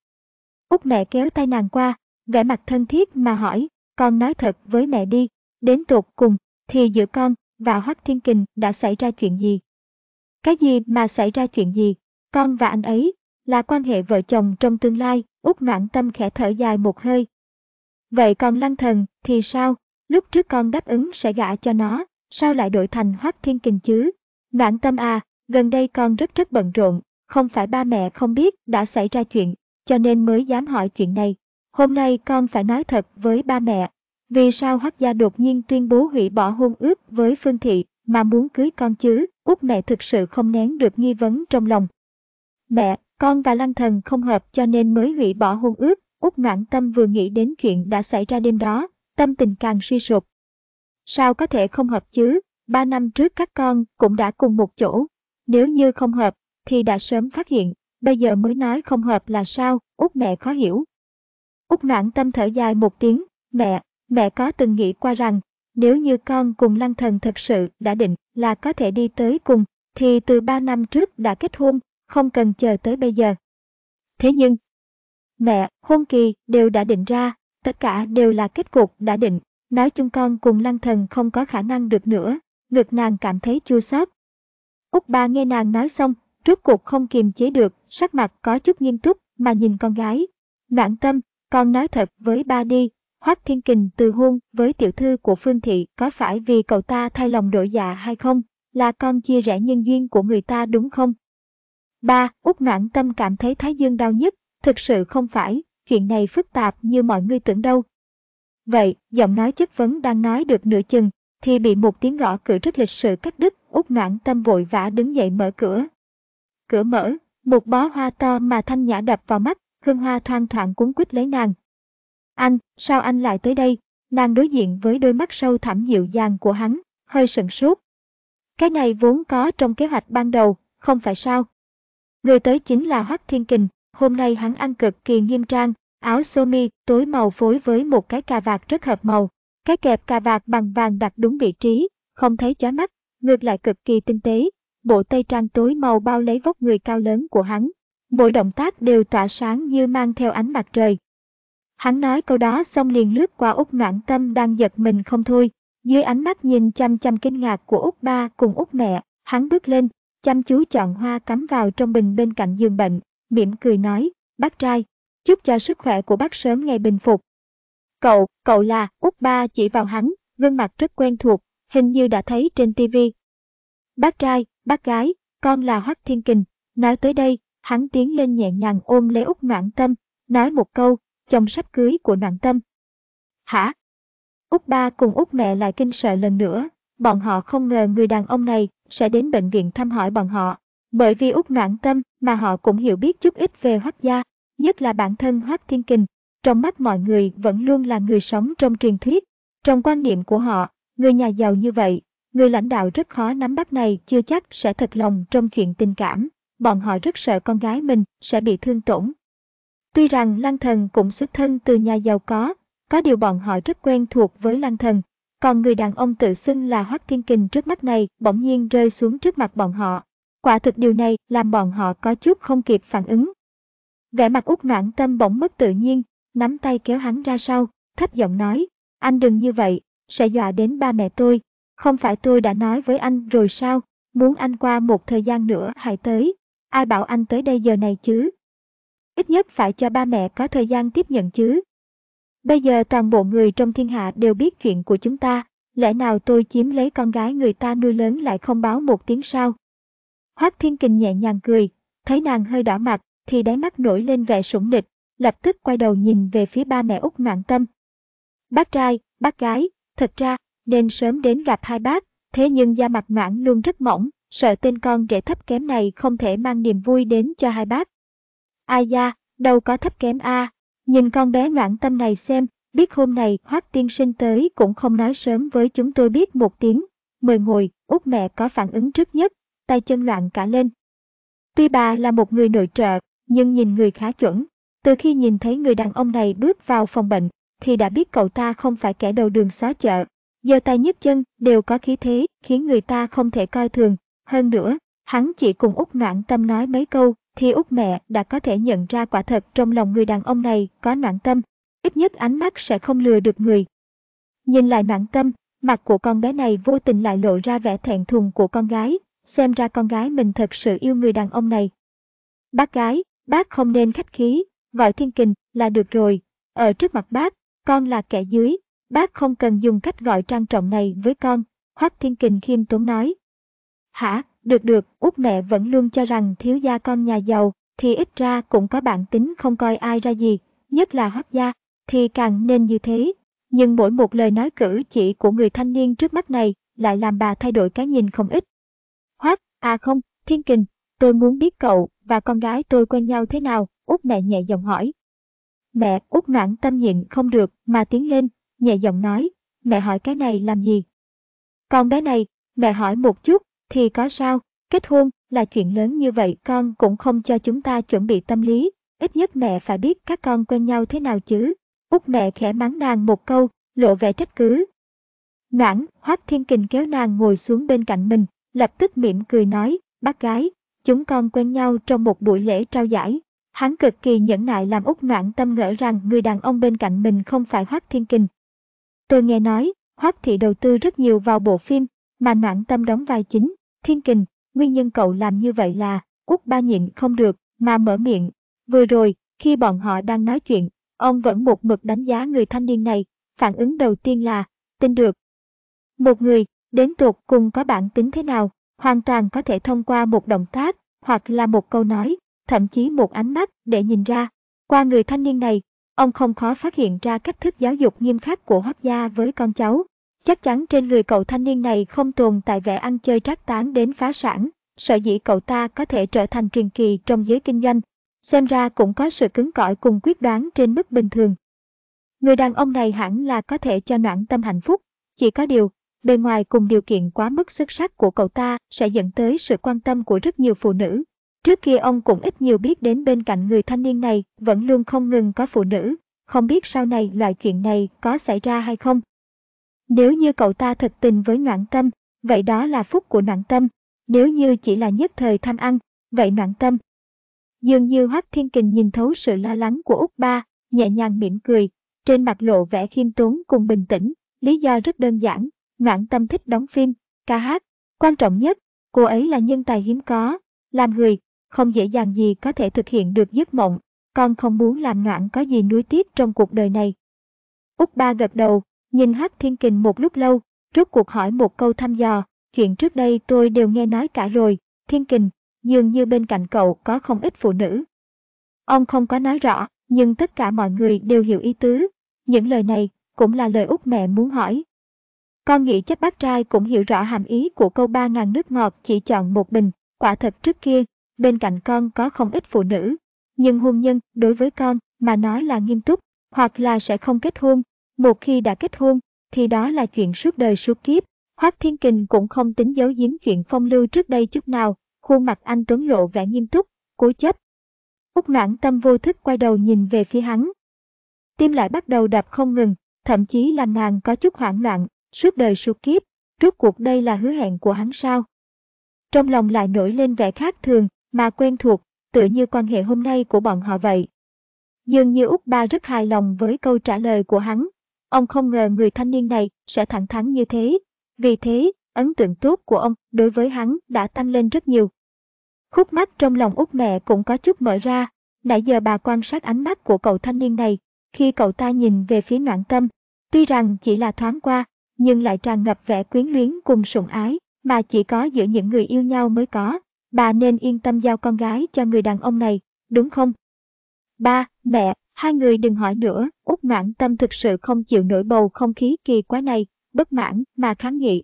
Úc mẹ kéo tay nàng qua, vẻ mặt thân thiết mà hỏi, con nói thật với mẹ đi, đến tột cùng, thì giữa con và Hoắc Thiên Kình đã xảy ra chuyện gì? Cái gì mà xảy ra chuyện gì? Con và anh ấy là quan hệ vợ chồng trong tương lai, út noãn tâm khẽ thở dài một hơi. Vậy còn lăng thần thì sao? Lúc trước con đáp ứng sẽ gả cho nó, sao lại đổi thành hoác Thiên Kình chứ? Noãn tâm à, gần đây con rất rất bận rộn, không phải ba mẹ không biết đã xảy ra chuyện, cho nên mới dám hỏi chuyện này. Hôm nay con phải nói thật với ba mẹ. Vì sao Hoắc gia đột nhiên tuyên bố hủy bỏ hôn ước với Phương Thị mà muốn cưới con chứ? Út mẹ thực sự không nén được nghi vấn trong lòng. Mẹ, con và Lăng Thần không hợp cho nên mới hủy bỏ hôn ước, Út Noãn Tâm vừa nghĩ đến chuyện đã xảy ra đêm đó, tâm tình càng suy sụp. Sao có thể không hợp chứ, ba năm trước các con cũng đã cùng một chỗ. Nếu như không hợp, thì đã sớm phát hiện, bây giờ mới nói không hợp là sao, Út mẹ khó hiểu. Út Noãn Tâm thở dài một tiếng, mẹ, mẹ có từng nghĩ qua rằng, nếu như con cùng lăng thần thật sự đã định là có thể đi tới cùng, thì từ ba năm trước đã kết hôn, không cần chờ tới bây giờ. Thế nhưng, mẹ, hôn kỳ đều đã định ra, tất cả đều là kết cục đã định, nói chung con cùng lăng thần không có khả năng được nữa, ngực nàng cảm thấy chua xót. Úc ba nghe nàng nói xong, rốt cuộc không kiềm chế được, sắc mặt có chút nghiêm túc mà nhìn con gái. Noãn tâm, con nói thật với ba đi, Hoắc Thiên Kình từ hôn với tiểu thư của Phương Thị có phải vì cậu ta thay lòng đổi dạ hay không? Là con chia rẽ nhân duyên của người ta đúng không? Ba, Úc Noãn Tâm cảm thấy Thái Dương đau nhất, thực sự không phải, chuyện này phức tạp như mọi người tưởng đâu. Vậy, giọng nói chất vấn đang nói được nửa chừng, thì bị một tiếng gõ cửa rất lịch sự cắt đứt, Úc Noãn Tâm vội vã đứng dậy mở cửa. Cửa mở, một bó hoa to mà thanh nhã đập vào mắt, hương hoa thoang thoảng cuốn quýt lấy nàng, anh, sao anh lại tới đây? Nàng đối diện với đôi mắt sâu thẳm dịu dàng của hắn, hơi sững sốt. Cái này vốn có trong kế hoạch ban đầu, không phải sao? Người tới chính là Hoắc Thiên Kình, hôm nay hắn ăn cực kỳ nghiêm trang, áo sơ mi tối màu phối với một cái cà vạt rất hợp màu. Cái kẹp cà vạt bằng vàng đặt đúng vị trí, không thấy chói mắt, ngược lại cực kỳ tinh tế. Bộ tây trang tối màu bao lấy vóc người cao lớn của hắn. Mỗi động tác đều tỏa sáng như mang theo ánh mặt trời, Hắn nói câu đó xong liền lướt qua Úc Noãn Tâm đang giật mình không thôi. Dưới ánh mắt nhìn chăm chăm kinh ngạc của Úc ba cùng Úc mẹ, hắn bước lên, chăm chú chọn hoa cắm vào trong bình bên cạnh giường bệnh, mỉm cười nói, bác trai, chúc cho sức khỏe của bác sớm ngày bình phục. Cậu, cậu là, Úc ba chỉ vào hắn, gương mặt rất quen thuộc, hình như đã thấy trên tivi. Bác trai, bác gái, con là Hoắc Thiên Kình, nói tới đây, hắn tiến lên nhẹ nhàng ôm lấy Úc Noãn Tâm, nói một câu, chồng sắp cưới của Nạn tâm. Hả? Úc ba cùng Úc mẹ lại kinh sợ lần nữa, bọn họ không ngờ người đàn ông này sẽ đến bệnh viện thăm hỏi bọn họ. Bởi vì Úc Nạn tâm mà họ cũng hiểu biết chút ít về hoác gia, nhất là bản thân hoác thiên kình. Trong mắt mọi người vẫn luôn là người sống trong truyền thuyết. Trong quan niệm của họ, người nhà giàu như vậy, người lãnh đạo rất khó nắm bắt này chưa chắc sẽ thật lòng trong chuyện tình cảm. Bọn họ rất sợ con gái mình sẽ bị thương tổn, Tuy rằng Lăng Thần cũng xuất thân từ nhà giàu có, có điều bọn họ rất quen thuộc với Lăng Thần. Còn người đàn ông tự xưng là Hoắc Thiên Kình trước mắt này bỗng nhiên rơi xuống trước mặt bọn họ. Quả thực điều này làm bọn họ có chút không kịp phản ứng. Vẻ mặt út noãn tâm bỗng mất tự nhiên, nắm tay kéo hắn ra sau, thấp giọng nói, anh đừng như vậy, sẽ dọa đến ba mẹ tôi. Không phải tôi đã nói với anh rồi sao, muốn anh qua một thời gian nữa hãy tới. Ai bảo anh tới đây giờ này chứ? Ít nhất phải cho ba mẹ có thời gian tiếp nhận chứ. Bây giờ toàn bộ người trong thiên hạ đều biết chuyện của chúng ta, lẽ nào tôi chiếm lấy con gái người ta nuôi lớn lại không báo một tiếng sao? Hoác Thiên Kình nhẹ nhàng cười, thấy nàng hơi đỏ mặt, thì đáy mắt nổi lên vẻ sủng nịch, lập tức quay đầu nhìn về phía ba mẹ út ngoạn tâm. Bác trai, bác gái, thật ra, nên sớm đến gặp hai bác, thế nhưng da mặt ngoãn luôn rất mỏng, sợ tên con rể thấp kém này không thể mang niềm vui đến cho hai bác. Ai da, đâu có thấp kém a. Nhìn con bé noãn tâm này xem, biết hôm này Hoác tiên sinh tới cũng không nói sớm với chúng tôi biết một tiếng. Mời ngồi, út mẹ có phản ứng trước nhất, tay chân loạn cả lên. Tuy bà là một người nội trợ, nhưng nhìn người khá chuẩn. Từ khi nhìn thấy người đàn ông này bước vào phòng bệnh, thì đã biết cậu ta không phải kẻ đầu đường xó chợ. Giờ tay nhấc chân đều có khí thế, khiến người ta không thể coi thường. Hơn nữa, hắn chỉ cùng út noãn tâm nói mấy câu, thì út mẹ đã có thể nhận ra quả thật trong lòng người đàn ông này có noạn tâm, ít nhất ánh mắt sẽ không lừa được người. Nhìn lại noạn tâm, mặt của con bé này vô tình lại lộ ra vẻ thẹn thùng của con gái, xem ra con gái mình thật sự yêu người đàn ông này. Bác gái, bác không nên khách khí, gọi thiên kình là được rồi, ở trước mặt bác, con là kẻ dưới, bác không cần dùng cách gọi trang trọng này với con, Hoắc Thiên Kình khiêm tốn nói. Hả, được được, út mẹ vẫn luôn cho rằng thiếu gia con nhà giàu, thì ít ra cũng có bản tính không coi ai ra gì, nhất là hoác gia, thì càng nên như thế. Nhưng mỗi một lời nói cử chỉ của người thanh niên trước mắt này lại làm bà thay đổi cái nhìn không ít. Hoác, à không, thiên kình, tôi muốn biết cậu và con gái tôi quen nhau thế nào, út mẹ nhẹ giọng hỏi. Mẹ, út noãn tâm nhịn không được mà tiến lên, nhẹ giọng nói, mẹ hỏi cái này làm gì? Con bé này, mẹ hỏi một chút, thì có sao, kết hôn là chuyện lớn như vậy con cũng không cho chúng ta chuẩn bị tâm lý, ít nhất mẹ phải biết các con quen nhau thế nào chứ. Út mẹ khẽ mắng nàng một câu, lộ vẻ trách cứ. Noãn, Hoác Thiên Kình kéo nàng ngồi xuống bên cạnh mình, lập tức mỉm cười nói, bác gái, chúng con quen nhau trong một buổi lễ trao giải. Hắn cực kỳ nhẫn nại làm Út Noãn tâm ngỡ rằng người đàn ông bên cạnh mình không phải Hoác Thiên Kình. Tôi nghe nói, Hoác Thị đầu tư rất nhiều vào bộ phim, mà Noãn tâm đóng vai chính, Thiên Kình, nguyên nhân cậu làm như vậy là, Út ba nhịn không được, mà mở miệng. Vừa rồi, khi bọn họ đang nói chuyện, ông vẫn một mực đánh giá người thanh niên này, phản ứng đầu tiên là, tin được. Một người, đến tuột cùng có bản tính thế nào, hoàn toàn có thể thông qua một động tác, hoặc là một câu nói, thậm chí một ánh mắt để nhìn ra. Qua người thanh niên này, ông không khó phát hiện ra cách thức giáo dục nghiêm khắc của hoác gia với con cháu. Chắc chắn trên người cậu thanh niên này không tồn tại vẻ ăn chơi trác tán đến phá sản, sở dĩ cậu ta có thể trở thành truyền kỳ trong giới kinh doanh. Xem ra cũng có sự cứng cỏi cùng quyết đoán trên mức bình thường. Người đàn ông này hẳn là có thể cho noãn tâm hạnh phúc, chỉ có điều, bề ngoài cùng điều kiện quá mức xuất sắc của cậu ta sẽ dẫn tới sự quan tâm của rất nhiều phụ nữ. Trước kia ông cũng ít nhiều biết đến bên cạnh người thanh niên này vẫn luôn không ngừng có phụ nữ, không biết sau này loại chuyện này có xảy ra hay không. Nếu như cậu ta thật tình với noãn tâm, vậy đó là phúc của noãn tâm. Nếu như chỉ là nhất thời tham ăn, vậy noãn tâm. Dường như Hoắc Thiên Kình nhìn thấu sự lo lắng của Úc Ba, nhẹ nhàng mỉm cười, trên mặt lộ vẻ khiêm tốn cùng bình tĩnh, lý do rất đơn giản, noãn tâm thích đóng phim, ca hát. Quan trọng nhất, cô ấy là nhân tài hiếm có, làm người, không dễ dàng gì có thể thực hiện được giấc mộng, con không muốn làm noãn có gì nuối tiếc trong cuộc đời này. Úc Ba gật đầu, nhìn Hắc Thiên Kình một lúc lâu, rốt cuộc hỏi một câu thăm dò, chuyện trước đây tôi đều nghe nói cả rồi, Thiên Kình, dường như bên cạnh cậu có không ít phụ nữ. Ông không có nói rõ, nhưng tất cả mọi người đều hiểu ý tứ. Những lời này cũng là lời út mẹ muốn hỏi. Con nghĩ chắc bác trai cũng hiểu rõ hàm ý của câu ba ngàn nước ngọt chỉ chọn một bình, quả thật trước kia, bên cạnh con có không ít phụ nữ. Nhưng hôn nhân đối với con mà nói là nghiêm túc, hoặc là sẽ không kết hôn. Một khi đã kết hôn, thì đó là chuyện suốt đời suốt kiếp. Hoác Thiên Kình cũng không tính giấu giếm chuyện phong lưu trước đây chút nào, khuôn mặt anh Tuấn lộ vẻ nghiêm túc, cố chấp. Úc noãn tâm vô thức quay đầu nhìn về phía hắn. Tim lại bắt đầu đập không ngừng, thậm chí làm nàng có chút hoảng loạn, suốt đời suốt kiếp, rốt cuộc đây là hứa hẹn của hắn sao? Trong lòng lại nổi lên vẻ khác thường, mà quen thuộc, tựa như quan hệ hôm nay của bọn họ vậy. Dường như Úc Ba rất hài lòng với câu trả lời của hắn. Ông không ngờ người thanh niên này sẽ thẳng thắn như thế. Vì thế, ấn tượng tốt của ông đối với hắn đã tăng lên rất nhiều. Khúc mắt trong lòng út mẹ cũng có chút mở ra, nãy giờ bà quan sát ánh mắt của cậu thanh niên này, khi cậu ta nhìn về phía noạn tâm, tuy rằng chỉ là thoáng qua, nhưng lại tràn ngập vẻ quyến luyến cùng sủng ái, mà chỉ có giữa những người yêu nhau mới có. Bà nên yên tâm giao con gái cho người đàn ông này, đúng không? Ba, mẹ, hai người đừng hỏi nữa, út Mãn tâm thực sự không chịu nổi bầu không khí kỳ quái này, bất mãn mà kháng nghị.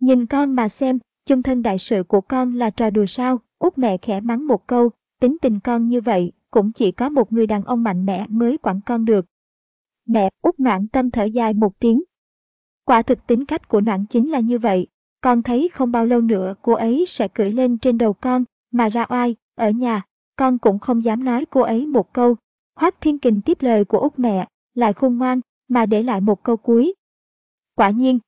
Nhìn con mà xem, chung thân đại sự của con là trò đùa sao, út mẹ khẽ mắng một câu, tính tình con như vậy, cũng chỉ có một người đàn ông mạnh mẽ mới quản con được. Mẹ, út Mãn tâm thở dài một tiếng. Quả thực tính cách của noãn chính là như vậy, con thấy không bao lâu nữa cô ấy sẽ cưỡi lên trên đầu con, mà ra oai, ở nhà, con cũng không dám nói cô ấy một câu. Hoác Thiên Kình tiếp lời của út mẹ, lại khôn ngoan, mà để lại một câu cuối. Quả nhiên,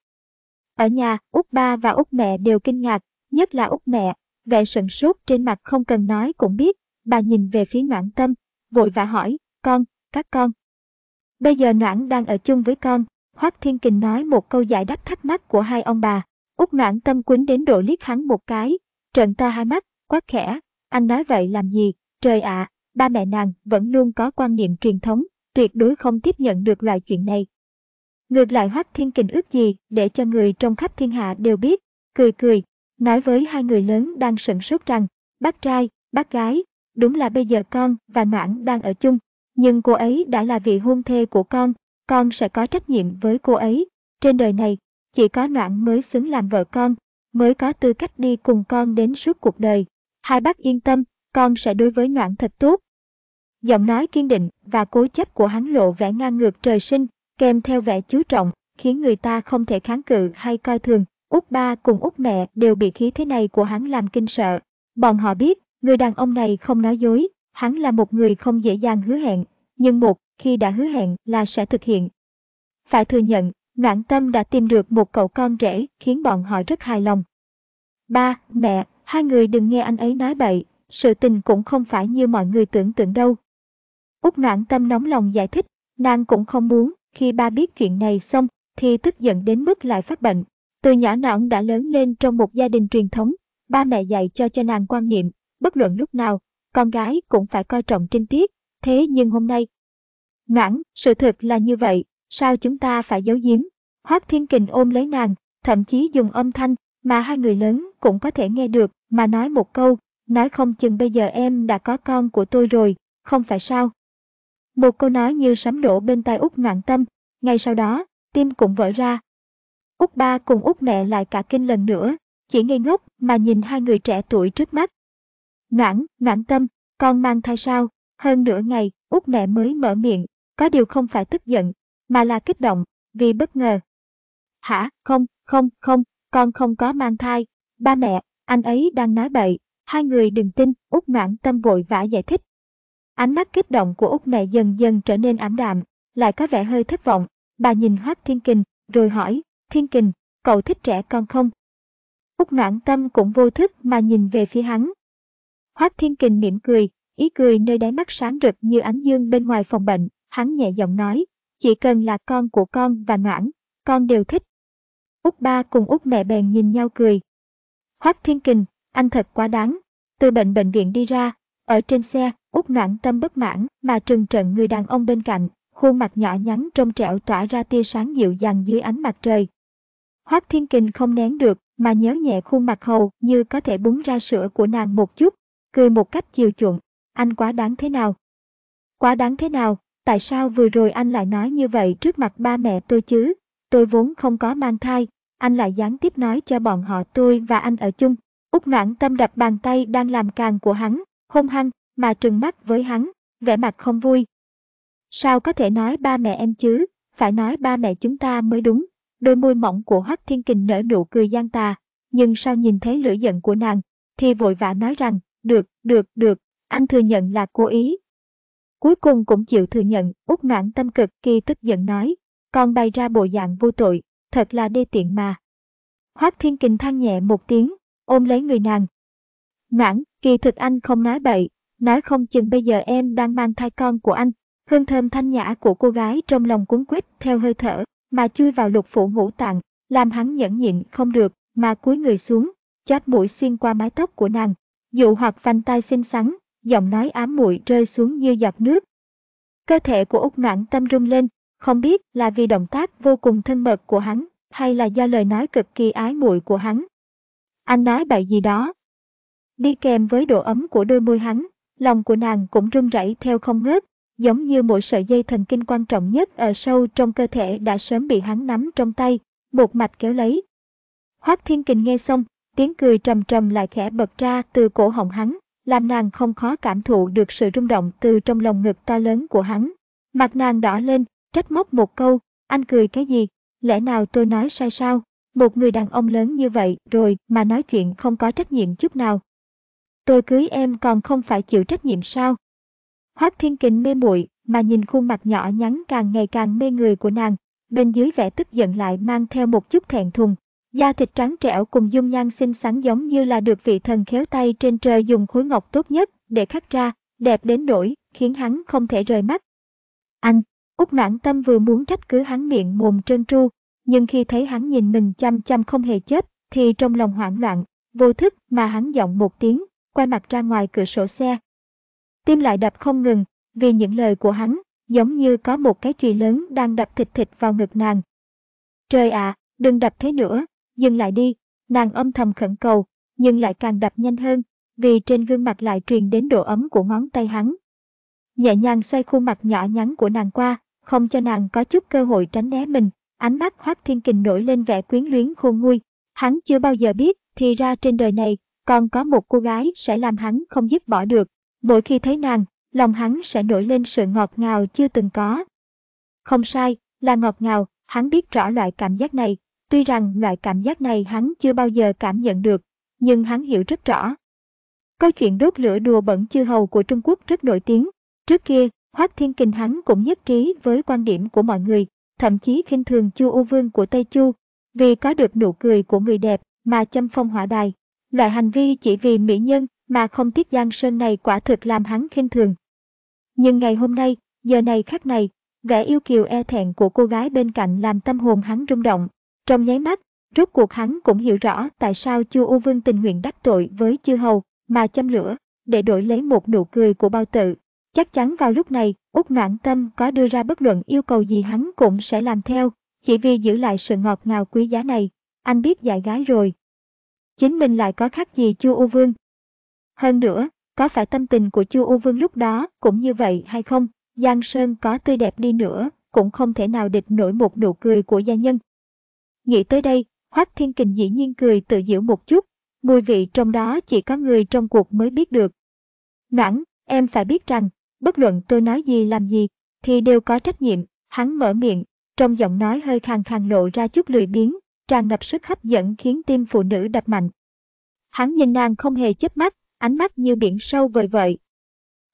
ở nhà, út ba và út mẹ đều kinh ngạc, nhất là út mẹ, vẻ sửng sốt trên mặt không cần nói cũng biết, bà nhìn về phía noãn tâm, vội vã hỏi, con, các con. Bây giờ noãn đang ở chung với con, Hoác Thiên Kình nói một câu giải đáp thắc mắc của hai ông bà. Úc noãn tâm quýnh đến độ liếc hắn một cái, trợn to hai mắt, quát khẽ, anh nói vậy làm gì, trời ạ, ba mẹ nàng vẫn luôn có quan niệm truyền thống, tuyệt đối không tiếp nhận được loại chuyện này. Ngược lại Hoắc Thiên Kình ước gì để cho người trong khắp thiên hạ đều biết, cười cười, nói với hai người lớn đang sửng sốt rằng, bác trai, bác gái, đúng là bây giờ con và Noãn đang ở chung, nhưng cô ấy đã là vị hôn thê của con, con sẽ có trách nhiệm với cô ấy. Trên đời này, chỉ có Noãn mới xứng làm vợ con, mới có tư cách đi cùng con đến suốt cuộc đời. Hai bác yên tâm, con sẽ đối với Noãn thật tốt. Giọng nói kiên định và cố chấp của hắn lộ vẻ ngang ngược trời sinh, kèm theo vẻ chú trọng, khiến người ta không thể kháng cự hay coi thường. Út ba cùng út mẹ đều bị khí thế này của hắn làm kinh sợ. Bọn họ biết, người đàn ông này không nói dối, hắn là một người không dễ dàng hứa hẹn, nhưng một khi đã hứa hẹn là sẽ thực hiện. Phải thừa nhận, Noãn Tâm đã tìm được một cậu con rể khiến bọn họ rất hài lòng. Ba, mẹ, hai người đừng nghe anh ấy nói bậy, sự tình cũng không phải như mọi người tưởng tượng đâu. Úc noạn Tâm nóng lòng giải thích, nàng cũng không muốn, khi ba biết chuyện này xong, thì tức giận đến mức lại phát bệnh. Từ nhỏ nõn đã lớn lên trong một gia đình truyền thống, ba mẹ dạy cho cho nàng quan niệm, bất luận lúc nào, con gái cũng phải coi trọng trinh tiết, thế nhưng hôm nay. Noãn, sự thật là như vậy, sao chúng ta phải giấu giếm? Hoác Thiên Kình ôm lấy nàng, thậm chí dùng âm thanh mà hai người lớn cũng có thể nghe được mà nói một câu, nói không chừng bây giờ em đã có con của tôi rồi, không phải sao? Một câu nói như sấm đổ bên tai út ngạn tâm, ngay sau đó, tim cũng vỡ ra. Út ba cùng út mẹ lại cả kinh lần nữa, chỉ ngây ngốc mà nhìn hai người trẻ tuổi trước mắt. Ngãn, ngãn tâm, con mang thai sao? Hơn nửa ngày, út mẹ mới mở miệng, có điều không phải tức giận, mà là kích động, vì bất ngờ. Hả, không, không, không, con không có mang thai. Ba mẹ, anh ấy đang nói bậy, hai người đừng tin, út noãn tâm vội vã giải thích. Ánh mắt kích động của út mẹ dần dần trở nên ảm đạm, lại có vẻ hơi thất vọng. Bà nhìn Hoác Thiên Kình, rồi hỏi, Thiên Kình, cậu thích trẻ con không? Út noãn tâm cũng vô thức mà nhìn về phía hắn. Hoác Thiên Kình mỉm cười, ý cười nơi đáy mắt sáng rực như ánh dương bên ngoài phòng bệnh, hắn nhẹ giọng nói, chỉ cần là con của con và noãn, con đều thích. Út ba cùng út mẹ bèn nhìn nhau cười. Hoác Thiên Kình, anh thật quá đáng. Từ bệnh bệnh viện đi ra, ở trên xe, út noãn tâm bất mãn mà trừng trận người đàn ông bên cạnh, khuôn mặt nhỏ nhắn trong trẻo tỏa ra tia sáng dịu dàng dưới ánh mặt trời. Hoác Thiên Kình không nén được mà nhớ nhẹ khuôn mặt hầu như có thể búng ra sữa của nàng một chút, cười một cách chiều chuộng. Anh quá đáng thế nào? Quá đáng thế nào? Tại sao vừa rồi anh lại nói như vậy trước mặt ba mẹ tôi chứ? Tôi vốn không có mang thai, anh lại gián tiếp nói cho bọn họ tôi và anh ở chung. Úc noãn tâm đập bàn tay đang làm càng của hắn, hôn hăng, mà trừng mắt với hắn, vẻ mặt không vui. Sao có thể nói ba mẹ em chứ, phải nói ba mẹ chúng ta mới đúng. Đôi môi mỏng của Hoắc Thiên Kình nở nụ cười gian tà, nhưng sao nhìn thấy lửa giận của nàng, thì vội vã nói rằng, được, được, được, anh thừa nhận là cố ý. Cuối cùng cũng chịu thừa nhận, út noãn tâm cực kỳ tức giận nói, con bày ra bộ dạng vô tội, thật là đê tiện mà. Hoắc Thiên Kình than nhẹ một tiếng, ôm lấy người nàng. Noãn, kỳ thực anh không nói bậy, nói không chừng bây giờ em đang mang thai con của anh. Hương thơm thanh nhã của cô gái trong lòng cuốn quýt theo hơi thở, mà chui vào lục phủ ngũ tạng, làm hắn nhẫn nhịn không được, mà cúi người xuống, chát mũi xuyên qua mái tóc của nàng, dụ hoặc vành tay xinh xắn, giọng nói ám muội rơi xuống như giọt nước. Cơ thể của Úc Noãn tâm rung lên, không biết là vì động tác vô cùng thân mật của hắn, hay là do lời nói cực kỳ ái muội của hắn. Anh nói bậy gì đó. Đi kèm với độ ấm của đôi môi hắn, lòng của nàng cũng run rẩy theo không ngớt, giống như mỗi sợi dây thần kinh quan trọng nhất ở sâu trong cơ thể đã sớm bị hắn nắm trong tay, một mạch kéo lấy. Hoác Thiên Kình nghe xong, tiếng cười trầm trầm lại khẽ bật ra từ cổ họng hắn, làm nàng không khó cảm thụ được sự rung động từ trong lòng ngực to lớn của hắn. Mặt nàng đỏ lên, trách móc một câu, anh cười cái gì, lẽ nào tôi nói sai sao, một người đàn ông lớn như vậy rồi mà nói chuyện không có trách nhiệm chút nào. Tôi cưới em còn không phải chịu trách nhiệm sao? Hoác Thiên Kình mê muội mà nhìn khuôn mặt nhỏ nhắn càng ngày càng mê người của nàng, bên dưới vẻ tức giận lại mang theo một chút thẹn thùng, Da thịt trắng trẻo cùng dung nhan xinh xắn giống như là được vị thần khéo tay trên trời dùng khối ngọc tốt nhất để khắc ra, đẹp đến nỗi khiến hắn không thể rời mắt. Anh, Úc noãn tâm vừa muốn trách cứ hắn miệng mồm trơn tru, nhưng khi thấy hắn nhìn mình chăm chăm không hề chết, thì trong lòng hoảng loạn, vô thức mà hắn giọng một tiếng, quay mặt ra ngoài cửa sổ xe. Tim lại đập không ngừng, vì những lời của hắn, giống như có một cái chùy lớn đang đập thịt thịt vào ngực nàng. Trời ạ, đừng đập thế nữa, dừng lại đi, nàng âm thầm khẩn cầu, nhưng lại càng đập nhanh hơn, vì trên gương mặt lại truyền đến độ ấm của ngón tay hắn. Nhẹ nhàng xoay khuôn mặt nhỏ nhắn của nàng qua, không cho nàng có chút cơ hội tránh né mình, ánh mắt Hoác Thiên Kình nổi lên vẻ quyến luyến khôn nguôi. Hắn chưa bao giờ biết, thì ra trên đời này, còn có một cô gái sẽ làm hắn không dứt bỏ được. Mỗi khi thấy nàng, lòng hắn sẽ nổi lên sự ngọt ngào chưa từng có. Không sai, là ngọt ngào, hắn biết rõ loại cảm giác này, tuy rằng loại cảm giác này hắn chưa bao giờ cảm nhận được, nhưng hắn hiểu rất rõ. Câu chuyện đốt lửa đùa bẩn chư hầu của Trung Quốc rất nổi tiếng. Trước kia, Hoác Thiên Kình hắn cũng nhất trí với quan điểm của mọi người, thậm chí khinh thường Chu U Vương của Tây Chu, vì có được nụ cười của người đẹp mà châm phong hỏa đài. Loại hành vi chỉ vì mỹ nhân mà không tiếc giang sơn này quả thực làm hắn khinh thường. Nhưng ngày hôm nay, giờ này khắc này, vẻ yêu kiều e thẹn của cô gái bên cạnh làm tâm hồn hắn rung động. Trong nháy mắt, rốt cuộc hắn cũng hiểu rõ tại sao Chu U Vương tình nguyện đắc tội với chư hầu mà châm lửa, để đổi lấy một nụ cười của bao tự. Chắc chắn vào lúc này, Úc Noãn Tâm có đưa ra bất luận yêu cầu gì hắn cũng sẽ làm theo, chỉ vì giữ lại sự ngọt ngào quý giá này. Anh biết dạy gái rồi. Chính mình lại có khác gì Chu U Vương. Hơn nữa, có phải tâm tình của Chu U Vương lúc đó cũng như vậy hay không? Giang Sơn có tươi đẹp đi nữa, cũng không thể nào địch nổi một nụ cười của gia nhân. Nghĩ tới đây, Hoác Thiên Kình dĩ nhiên cười tự giễu một chút, mùi vị trong đó chỉ có người trong cuộc mới biết được. Noãn, em phải biết rằng, bất luận tôi nói gì làm gì, thì đều có trách nhiệm, hắn mở miệng, trong giọng nói hơi khàn khàn lộ ra chút lười biếng, tràn ngập sức hấp dẫn khiến tim phụ nữ đập mạnh. Hắn nhìn nàng không hề chớp mắt, ánh mắt như biển sâu vời vợi.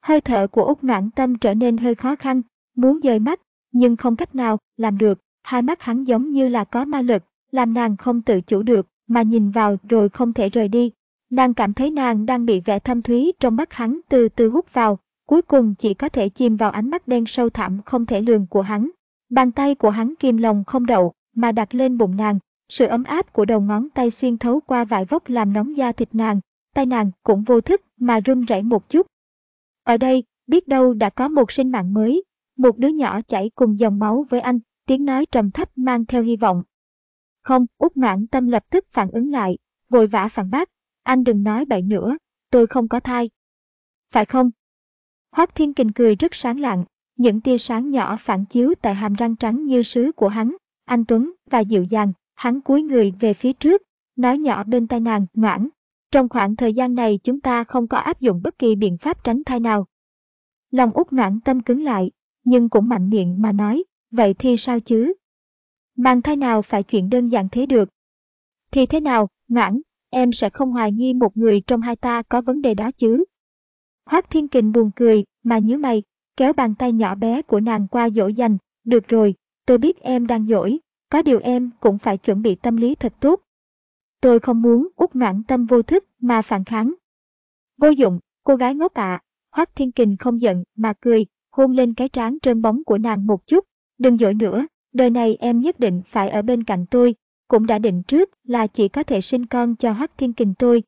Hơi thở của Úc Noãn Tâm trở nên hơi khó khăn, muốn dời mắt, nhưng không cách nào làm được, hai mắt hắn giống như là có ma lực, làm nàng không tự chủ được, mà nhìn vào rồi không thể rời đi. Nàng cảm thấy nàng đang bị vẻ thâm thúy trong mắt hắn từ từ hút vào, cuối cùng chỉ có thể chìm vào ánh mắt đen sâu thẳm không thể lường của hắn. Bàn tay của hắn kim lòng không đậu, mà đặt lên bụng nàng, sự ấm áp của đầu ngón tay xuyên thấu qua vải vóc làm nóng da thịt nàng, tay nàng cũng vô thức mà run rẩy một chút. Ở đây, biết đâu đã có một sinh mạng mới, một đứa nhỏ chảy cùng dòng máu với anh, tiếng nói trầm thấp mang theo hy vọng. Không, út noãn tâm lập tức phản ứng lại, vội vã phản bác, anh đừng nói bậy nữa, tôi không có thai. Phải không? Hoác Thiên Kình cười rất sáng lạng, những tia sáng nhỏ phản chiếu tại hàm răng trắng như sứ của hắn, anh Tuấn và dịu dàng, hắn cúi người về phía trước, nói nhỏ bên tai nàng, ngoãn. Trong khoảng thời gian này chúng ta không có áp dụng bất kỳ biện pháp tránh thai nào. Lòng út ngoãn tâm cứng lại, nhưng cũng mạnh miệng mà nói, vậy thì sao chứ? Mang thai nào phải chuyện đơn giản thế được? Thì thế nào, ngoãn, em sẽ không hoài nghi một người trong hai ta có vấn đề đó chứ? Hoác Thiên Kình buồn cười, mà nhớ mày, kéo bàn tay nhỏ bé của nàng qua dỗ dành, được rồi, tôi biết em đang dỗi, có điều em cũng phải chuẩn bị tâm lý thật tốt. Tôi không muốn út noãn tâm vô thức mà phản kháng. Vô dụng, cô gái ngốc ạ, à. Hoác Thiên Kình không giận mà cười, hôn lên cái trán trơn bóng của nàng một chút, đừng dỗi nữa, đời này em nhất định phải ở bên cạnh tôi, cũng đã định trước là chỉ có thể sinh con cho Hoác Thiên Kình tôi.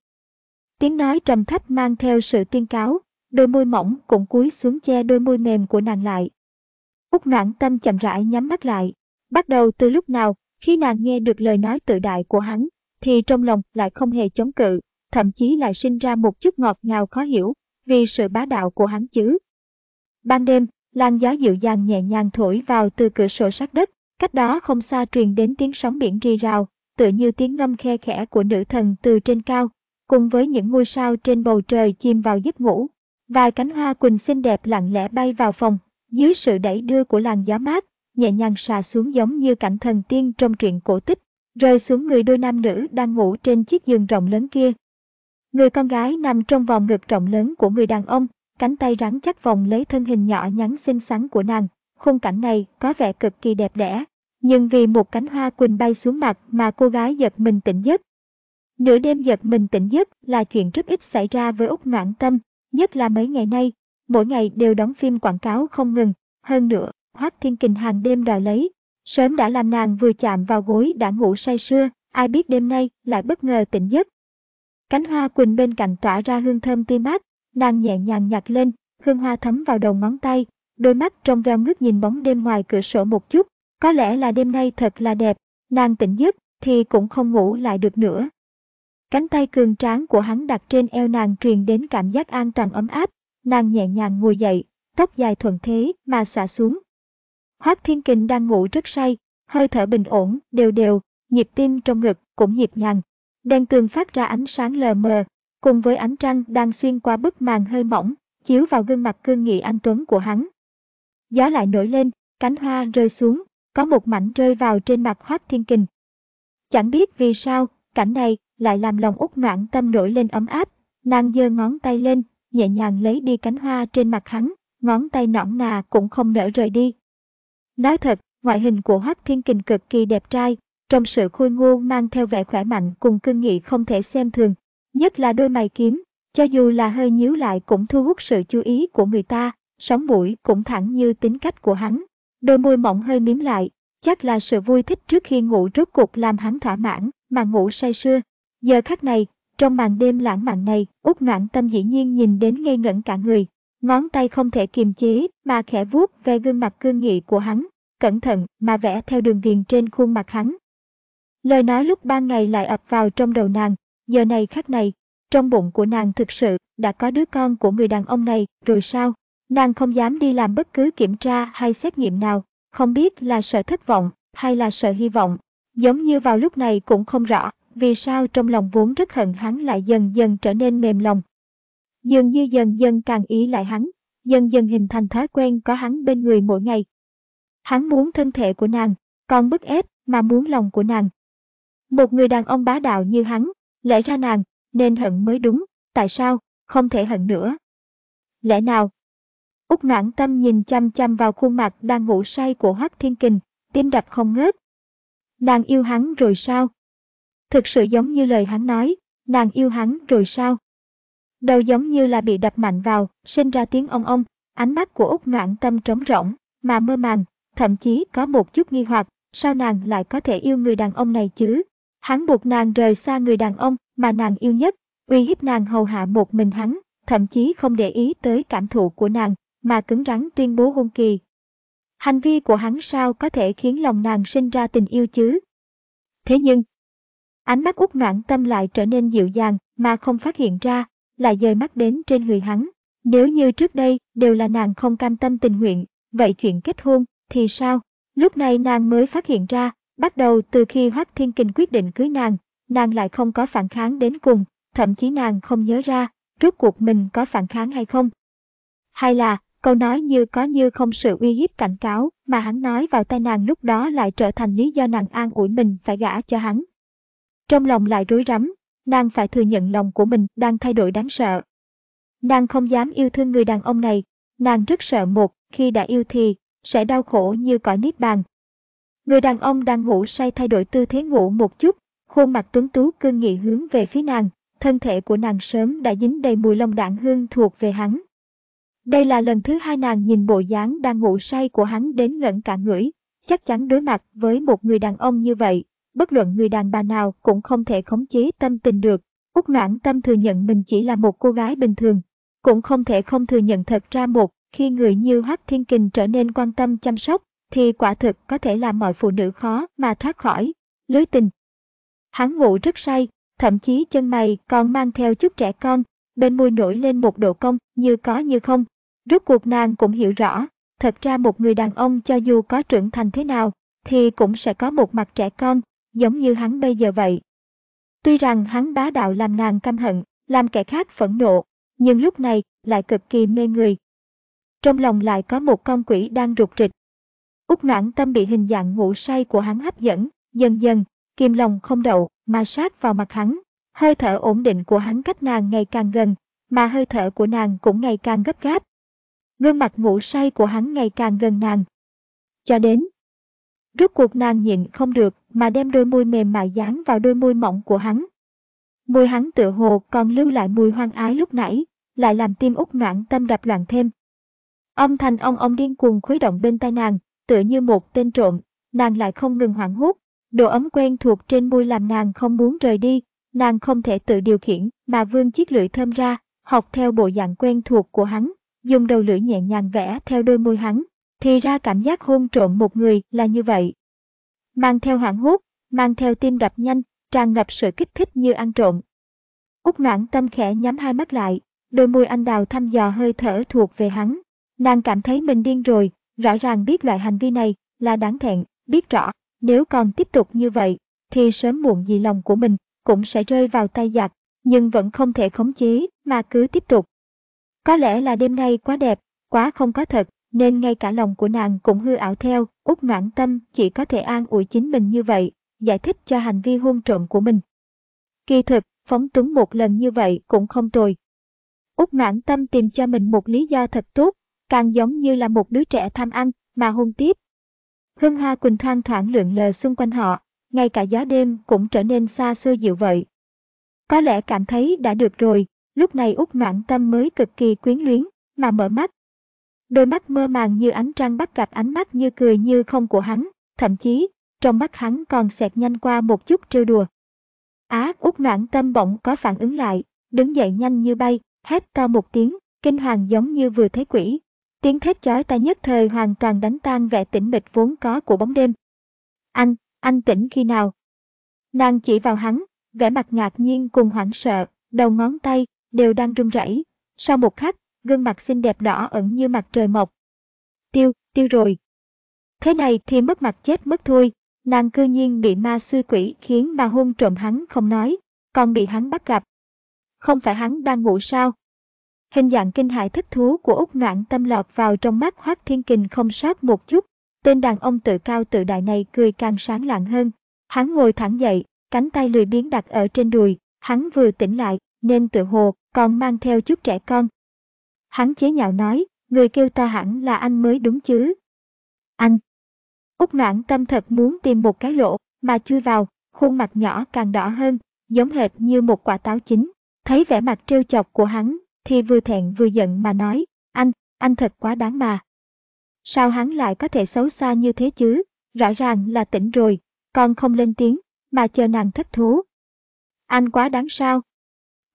Tiếng nói trầm thấp mang theo sự tuyên cáo, đôi môi mỏng cũng cúi xuống che đôi môi mềm của nàng lại. Úc noãn tâm chậm rãi nhắm mắt lại. Bắt đầu từ lúc nào, khi nàng nghe được lời nói tự đại của hắn, thì trong lòng lại không hề chống cự, thậm chí lại sinh ra một chút ngọt ngào khó hiểu, vì sự bá đạo của hắn chứ. Ban đêm, làn gió dịu dàng nhẹ nhàng thổi vào từ cửa sổ sát đất, cách đó không xa truyền đến tiếng sóng biển rì rào, tựa như tiếng ngâm khe khẽ của nữ thần từ trên cao, cùng với những ngôi sao trên bầu trời chìm vào giấc ngủ. Vài cánh hoa quỳnh xinh đẹp lặng lẽ bay vào phòng, dưới sự đẩy đưa của làn gió mát, nhẹ nhàng xà xuống giống như cảnh thần tiên trong truyện cổ tích, rơi xuống người đôi nam nữ đang ngủ trên chiếc giường rộng lớn kia. Người con gái nằm trong vòng ngực rộng lớn của người đàn ông, cánh tay rắn chắc vòng lấy thân hình nhỏ nhắn xinh xắn của nàng. Khung cảnh này có vẻ cực kỳ đẹp đẽ, nhưng vì một cánh hoa quỳnh bay xuống mặt mà cô gái giật mình tỉnh giấc. Nửa đêm giật mình tỉnh giấc là chuyện rất ít xảy ra với Úc Noãn Tâm, Nhất là mấy ngày nay, mỗi ngày đều đóng phim quảng cáo không ngừng. Hơn nữa, Hoác Thiên Kình hàng đêm đòi lấy. Sớm đã làm nàng vừa chạm vào gối đã ngủ say sưa, ai biết đêm nay lại bất ngờ tỉnh giấc. Cánh hoa quỳnh bên cạnh tỏa ra hương thơm tươi mát, nàng nhẹ nhàng nhặt lên, hương hoa thấm vào đầu ngón tay, đôi mắt trong veo ngước nhìn bóng đêm ngoài cửa sổ một chút. Có lẽ là đêm nay thật là đẹp, nàng tỉnh giấc thì cũng không ngủ lại được nữa. Cánh tay cường tráng của hắn đặt trên eo nàng truyền đến cảm giác an toàn ấm áp, nàng nhẹ nhàng ngồi dậy, tóc dài thuận thế mà xả xuống. Hoác Thiên Kình đang ngủ rất say, hơi thở bình ổn, đều đều, nhịp tim trong ngực cũng nhịp nhàng. Đèn tường phát ra ánh sáng lờ mờ, cùng với ánh trăng đang xuyên qua bức màn hơi mỏng, chiếu vào gương mặt cương nghị anh Tuấn của hắn. Gió lại nổi lên, cánh hoa rơi xuống, có một mảnh rơi vào trên mặt Hoác Thiên Kình. Chẳng biết vì sao, cảnh này lại làm lòng út noãn tâm nổi lên ấm áp, nàng giơ ngón tay lên, nhẹ nhàng lấy đi cánh hoa trên mặt hắn, ngón tay nõn nà cũng không nỡ rời đi. Nói thật, ngoại hình của Hoác Thiên Kình cực kỳ đẹp trai, trong sự khôi ngô mang theo vẻ khỏe mạnh cùng cương nghị không thể xem thường, nhất là đôi mày kiếm, cho dù là hơi nhíu lại cũng thu hút sự chú ý của người ta, sóng mũi cũng thẳng như tính cách của hắn. Đôi môi mỏng hơi miếm lại, chắc là sự vui thích trước khi ngủ rốt cuộc làm hắn thỏa mãn, mà ngủ say sưa. Giờ khắc này, trong màn đêm lãng mạn này, út noãn tâm dĩ nhiên nhìn đến ngây ngẩn cả người. Ngón tay không thể kiềm chế mà khẽ vuốt về gương mặt cương nghị của hắn, cẩn thận mà vẽ theo đường viền trên khuôn mặt hắn. Lời nói lúc ban ngày lại ập vào trong đầu nàng, giờ này khắc này, trong bụng của nàng thực sự đã có đứa con của người đàn ông này, rồi sao? Nàng không dám đi làm bất cứ kiểm tra hay xét nghiệm nào, không biết là sợ thất vọng hay là sợ hy vọng. Giống như vào lúc này cũng không rõ, vì sao trong lòng vốn rất hận hắn lại dần dần trở nên mềm lòng. Dường như dần dần càng ý lại hắn, dần dần hình thành thói quen có hắn bên người mỗi ngày. Hắn muốn thân thể của nàng, còn bức ép mà muốn lòng của nàng. Một người đàn ông bá đạo như hắn, lẽ ra nàng, nên hận mới đúng, tại sao, không thể hận nữa. Lẽ nào? Úc noãn tâm nhìn chăm chăm vào khuôn mặt đang ngủ say của Hoắc Thiên Kình, tim đập không ngớt. Nàng yêu hắn rồi sao? Thực sự giống như lời hắn nói, nàng yêu hắn rồi sao? Đầu giống như là bị đập mạnh vào, sinh ra tiếng ông ông, ánh mắt của Úc noãn tâm trống rỗng, mà mơ màng, thậm chí có một chút nghi hoặc, sao nàng lại có thể yêu người đàn ông này chứ? Hắn buộc nàng rời xa người đàn ông mà nàng yêu nhất, uy hiếp nàng hầu hạ một mình hắn, thậm chí không để ý tới cảm thụ của nàng, mà cứng rắn tuyên bố hôn kỳ. Hành vi của hắn sao có thể khiến lòng nàng sinh ra tình yêu chứ? Thế nhưng, ánh mắt út noãn tâm lại trở nên dịu dàng mà không phát hiện ra, lại dời mắt đến trên người hắn. Nếu như trước đây đều là nàng không cam tâm tình nguyện, vậy chuyện kết hôn thì sao? Lúc này nàng mới phát hiện ra, bắt đầu từ khi Hoắc Thiên Kình quyết định cưới nàng, nàng lại không có phản kháng đến cùng, thậm chí nàng không nhớ ra, rốt cuộc mình có phản kháng hay không. Hay là, câu nói như có như không sự uy hiếp cảnh cáo mà hắn nói vào tai nàng lúc đó lại trở thành lý do nàng an ủi mình phải gả cho hắn. Trong lòng lại rối rắm, nàng phải thừa nhận lòng của mình đang thay đổi đáng sợ. Nàng không dám yêu thương người đàn ông này, nàng rất sợ một, khi đã yêu thì, sẽ đau khổ như cõi niết bàn. Người đàn ông đang ngủ say thay đổi tư thế ngủ một chút, khuôn mặt tuấn tú cương nghị hướng về phía nàng, thân thể của nàng sớm đã dính đầy mùi lông đạn hương thuộc về hắn. Đây là lần thứ hai nàng nhìn bộ dáng đang ngủ say của hắn đến ngẩn cả ngửi, chắc chắn đối mặt với một người đàn ông như vậy, bất luận người đàn bà nào cũng không thể khống chế tâm tình được. Úc Noãn Tâm thừa nhận mình chỉ là một cô gái bình thường, cũng không thể không thừa nhận thật ra một khi người như Hắc Thiên Kình trở nên quan tâm chăm sóc, thì quả thực có thể làm mọi phụ nữ khó mà thoát khỏi lưới tình. Hắn ngủ rất say, thậm chí chân mày còn mang theo chút trẻ con, bên môi nổi lên một độ cong như có như không. Rốt cuộc nàng cũng hiểu rõ, thật ra một người đàn ông cho dù có trưởng thành thế nào, thì cũng sẽ có một mặt trẻ con, giống như hắn bây giờ vậy. Tuy rằng hắn bá đạo làm nàng căm hận, làm kẻ khác phẫn nộ, nhưng lúc này lại cực kỳ mê người. Trong lòng lại có một con quỷ đang rụt rịch. Úc noãn tâm bị hình dạng ngủ say của hắn hấp dẫn, dần dần, kim lòng không đậu, mà sát vào mặt hắn. Hơi thở ổn định của hắn cách nàng ngày càng gần, mà hơi thở của nàng cũng ngày càng gấp gáp. Gương mặt ngủ say của hắn ngày càng gần nàng. Cho đến, rốt cuộc nàng nhịn không được mà đem đôi môi mềm mại dán vào đôi môi mỏng của hắn. Môi hắn tựa hồ còn lưu lại mùi hoang ái lúc nãy, lại làm tim út noãn tâm đập loạn thêm. Âm thanh ông ông điên cuồng khuấy động bên tai nàng, tựa như một tên trộm, nàng lại không ngừng hoảng hốt, Độ ấm quen thuộc trên môi làm nàng không muốn rời đi, nàng không thể tự điều khiển mà vươn chiếc lưỡi thơm ra, học theo bộ dạng quen thuộc của hắn, dùng đầu lưỡi nhẹ nhàng vẽ theo đôi môi hắn, thì ra cảm giác hôn trộn một người là như vậy. Mang theo hoảng hốt, mang theo tim đập nhanh, tràn ngập sự kích thích như ăn trộm. Úc noãn tâm khẽ nhắm hai mắt lại, đôi môi anh đào thăm dò hơi thở thuộc về hắn. Nàng cảm thấy mình điên rồi, rõ ràng biết loại hành vi này là đáng thẹn, biết rõ nếu còn tiếp tục như vậy, thì sớm muộn gì lòng của mình cũng sẽ rơi vào tay giặc, nhưng vẫn không thể khống chế mà cứ tiếp tục. Có lẽ là đêm nay quá đẹp, quá không có thật, nên ngay cả lòng của nàng cũng hư ảo theo, út noãn tâm chỉ có thể an ủi chính mình như vậy, giải thích cho hành vi hôn trộm của mình. Kỳ thực, phóng túng một lần như vậy cũng không tồi. Út noãn tâm tìm cho mình một lý do thật tốt, càng giống như là một đứa trẻ tham ăn, mà hôn tiếp. Hương hoa quỳnh thoang thoảng lượn lờ xung quanh họ, ngay cả gió đêm cũng trở nên xa xưa dịu vậy. Có lẽ cảm thấy đã được rồi, lúc này út noãn tâm mới cực kỳ quyến luyến, mà mở mắt. Đôi mắt mơ màng như ánh trăng bắt gặp ánh mắt như cười như không của hắn, thậm chí, trong mắt hắn còn xẹt nhanh qua một chút trêu đùa. Á, út noãn tâm bỗng có phản ứng lại, đứng dậy nhanh như bay, hét to một tiếng, kinh hoàng giống như vừa thấy quỷ. Tiếng thét chói tai nhất thời hoàn toàn đánh tan vẻ tĩnh mịch vốn có của bóng đêm. Anh, anh tỉnh khi nào? Nàng chỉ vào hắn, vẻ mặt ngạc nhiên cùng hoảng sợ, đầu ngón tay đều đang run rẩy. Sau một khắc, gương mặt xinh đẹp đỏ ẩn như mặt trời mọc. Tiêu, tiêu rồi. Thế này thì mất mặt chết mất thôi, nàng cư nhiên bị ma sư quỷ khiến mà hôn trộm hắn không nói, còn bị hắn bắt gặp. Không phải hắn đang ngủ sao? Hình dạng kinh hại thích thú của Úc Noãn tâm lọt vào trong mắt Hoác Thiên Kình không sót một chút. Tên đàn ông tự cao tự đại này cười càng sáng lạng hơn. Hắn ngồi thẳng dậy, cánh tay lười biếng đặt ở trên đùi, hắn vừa tỉnh lại, nên tự hồ, còn mang theo chút trẻ con. Hắn chế nhạo nói, người kêu ta hẳn là anh mới đúng chứ. Anh. Úc noãn tâm thật muốn tìm một cái lỗ, mà chui vào, khuôn mặt nhỏ càng đỏ hơn, giống hệt như một quả táo chín. Thấy vẻ mặt trêu chọc của hắn, thì vừa thẹn vừa giận mà nói, anh, anh thật quá đáng mà. Sao hắn lại có thể xấu xa như thế chứ, rõ ràng là tỉnh rồi, còn không lên tiếng, mà chờ nàng thất thú. Anh quá đáng sao?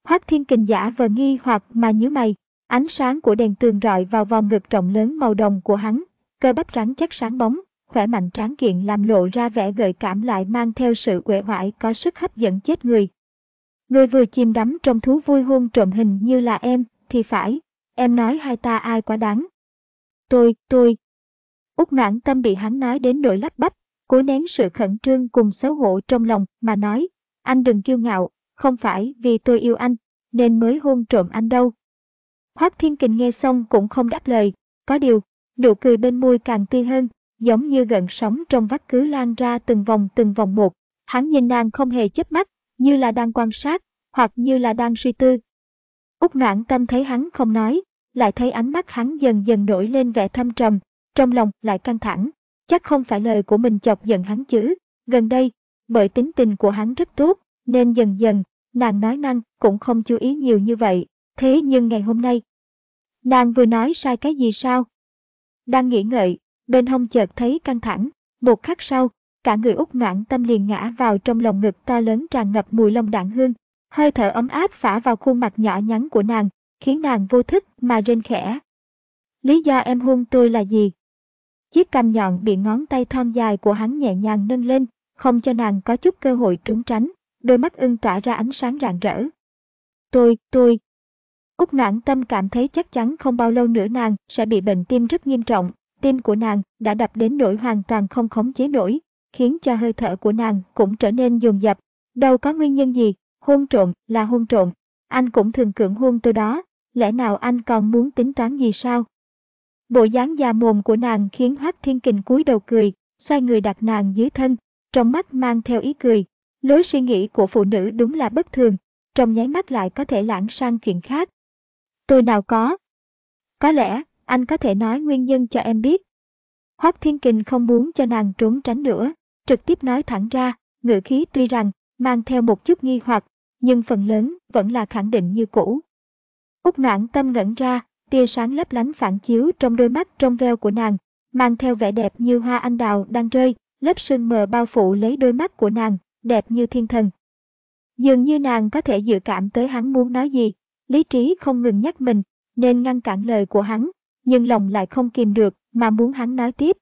Hoác thiên kình giả vờ nghi hoặc mà nhíu mày, ánh sáng của đèn tường rọi vào vòng ngực rộng lớn màu đồng của hắn, cơ bắp rắn chắc sáng bóng, khỏe mạnh tráng kiện làm lộ ra vẻ gợi cảm lại mang theo sự uể hoại có sức hấp dẫn chết người. Người vừa chìm đắm trong thú vui hôn trộm hình như là em, thì phải, em nói hai ta ai quá đáng. Tôi, tôi. Út noãn tâm bị hắn nói đến nỗi lắp bắp, cố nén sự khẩn trương cùng xấu hổ trong lòng mà nói, anh đừng kiêu ngạo, không phải vì tôi yêu anh, nên mới hôn trộm anh đâu. Hoác Thiên Kình nghe xong cũng không đáp lời, có điều, nụ cười bên môi càng tươi hơn, giống như gợn sóng trong vắt cứ lan ra từng vòng từng vòng một. Hắn nhìn nàng không hề chớp mắt, như là đang quan sát, hoặc như là đang suy tư. Úc noãn tâm thấy hắn không nói, lại thấy ánh mắt hắn dần dần nổi lên vẻ thâm trầm, trong lòng lại căng thẳng. Chắc không phải lời của mình chọc giận hắn chứ. Gần đây, bởi tính tình của hắn rất tốt, nên dần dần, nàng nói năng cũng không chú ý nhiều như vậy. Thế nhưng ngày hôm nay, nàng vừa nói sai cái gì sao? Đang nghĩ ngợi, bên hông chợt thấy căng thẳng, một khắc sau, cả người út noãn tâm liền ngã vào trong lòng ngực to lớn tràn ngập mùi lông đạn hương. Hơi thở ấm áp phả vào khuôn mặt nhỏ nhắn của nàng, khiến nàng vô thức mà rên khẽ. Lý do em hôn tôi là gì? Chiếc cằm nhọn bị ngón tay thon dài của hắn nhẹ nhàng nâng lên, không cho nàng có chút cơ hội trốn tránh, đôi mắt ưng tỏa ra ánh sáng rạng rỡ. Tôi, tôi. Úc noãn tâm cảm thấy chắc chắn không bao lâu nữa nàng sẽ bị bệnh tim rất nghiêm trọng, tim của nàng đã đập đến nỗi hoàn toàn không khống chế nổi, khiến cho hơi thở của nàng cũng trở nên dồn dập. Đâu có nguyên nhân gì, hôn trộn là hôn trộn. Anh cũng thường cưỡng hôn tôi đó, lẽ nào anh còn muốn tính toán gì sao? Bộ dáng già mồm của nàng khiến Hoác Thiên Kình cúi đầu cười, xoay người đặt nàng dưới thân, trong mắt mang theo ý cười. Lối suy nghĩ của phụ nữ đúng là bất thường, trong nháy mắt lại có thể lãng sang chuyện khác. Tôi nào có. Có lẽ, anh có thể nói nguyên nhân cho em biết. Hoác Thiên Kình không muốn cho nàng trốn tránh nữa, trực tiếp nói thẳng ra, ngữ khí tuy rằng mang theo một chút nghi hoặc, nhưng phần lớn vẫn là khẳng định như cũ. Úc noãn tâm ngẩn ra, tia sáng lấp lánh phản chiếu trong đôi mắt trong veo của nàng, mang theo vẻ đẹp như hoa anh đào đang rơi, lớp sương mờ bao phủ lấy đôi mắt của nàng, đẹp như thiên thần. Dường như nàng có thể dự cảm tới hắn muốn nói gì, lý trí không ngừng nhắc mình, nên ngăn cản lời của hắn, nhưng lòng lại không kìm được mà muốn hắn nói tiếp.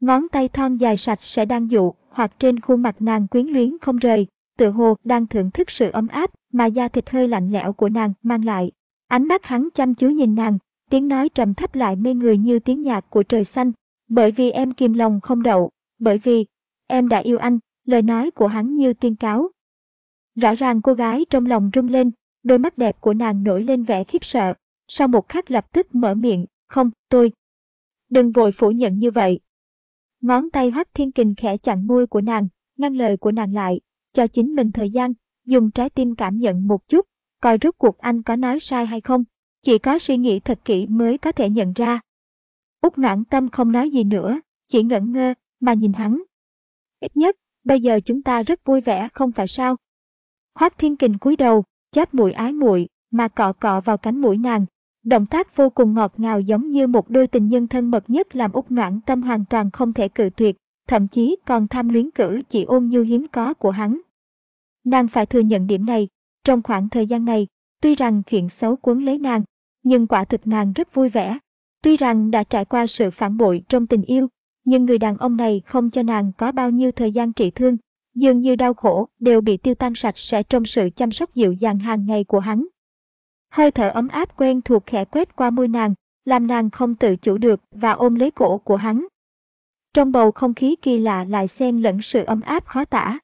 Ngón tay thon dài sạch sẽ đang dụ, hoặc trên khuôn mặt nàng quyến luyến không rời, tự hồ đang thưởng thức sự ấm áp mà da thịt hơi lạnh lẽo của nàng mang lại. Ánh mắt hắn chăm chú nhìn nàng, tiếng nói trầm thấp lại mê người như tiếng nhạc của trời xanh, bởi vì em kìm lòng không đậu, bởi vì em đã yêu anh, lời nói của hắn như tuyên cáo. Rõ ràng cô gái trong lòng rung lên, đôi mắt đẹp của nàng nổi lên vẻ khiếp sợ, sau một khắc lập tức mở miệng, không, tôi. Đừng vội phủ nhận như vậy. Ngón tay Hoắc Thiên Kình khẽ chặn môi của nàng, ngăn lời của nàng lại, cho chính mình thời gian, dùng trái tim cảm nhận một chút, coi rốt cuộc anh có nói sai hay không. Chỉ có suy nghĩ thật kỹ mới có thể nhận ra. Úc noãn tâm không nói gì nữa, chỉ ngẩn ngơ, mà nhìn hắn. Ít nhất, bây giờ chúng ta rất vui vẻ không phải sao? Hoác Thiên Kình cúi đầu, chát mũi ái muội mà cọ cọ vào cánh mũi nàng. Động tác vô cùng ngọt ngào giống như một đôi tình nhân thân mật nhất làm Úc Noãn Tâm hoàn toàn không thể cự tuyệt, thậm chí còn tham luyến cử chỉ ôn nhu hiếm có của hắn. Nàng phải thừa nhận điểm này, trong khoảng thời gian này, tuy rằng chuyện xấu cuốn lấy nàng, nhưng quả thực nàng rất vui vẻ. Tuy rằng đã trải qua sự phản bội trong tình yêu, nhưng người đàn ông này không cho nàng có bao nhiêu thời gian trị thương, dường như đau khổ đều bị tiêu tan sạch sẽ trong sự chăm sóc dịu dàng hàng ngày của hắn. Hơi thở ấm áp quen thuộc khẽ quét qua môi nàng, làm nàng không tự chủ được và ôm lấy cổ của hắn. Trong bầu không khí kỳ lạ lại xen lẫn sự ấm áp khó tả.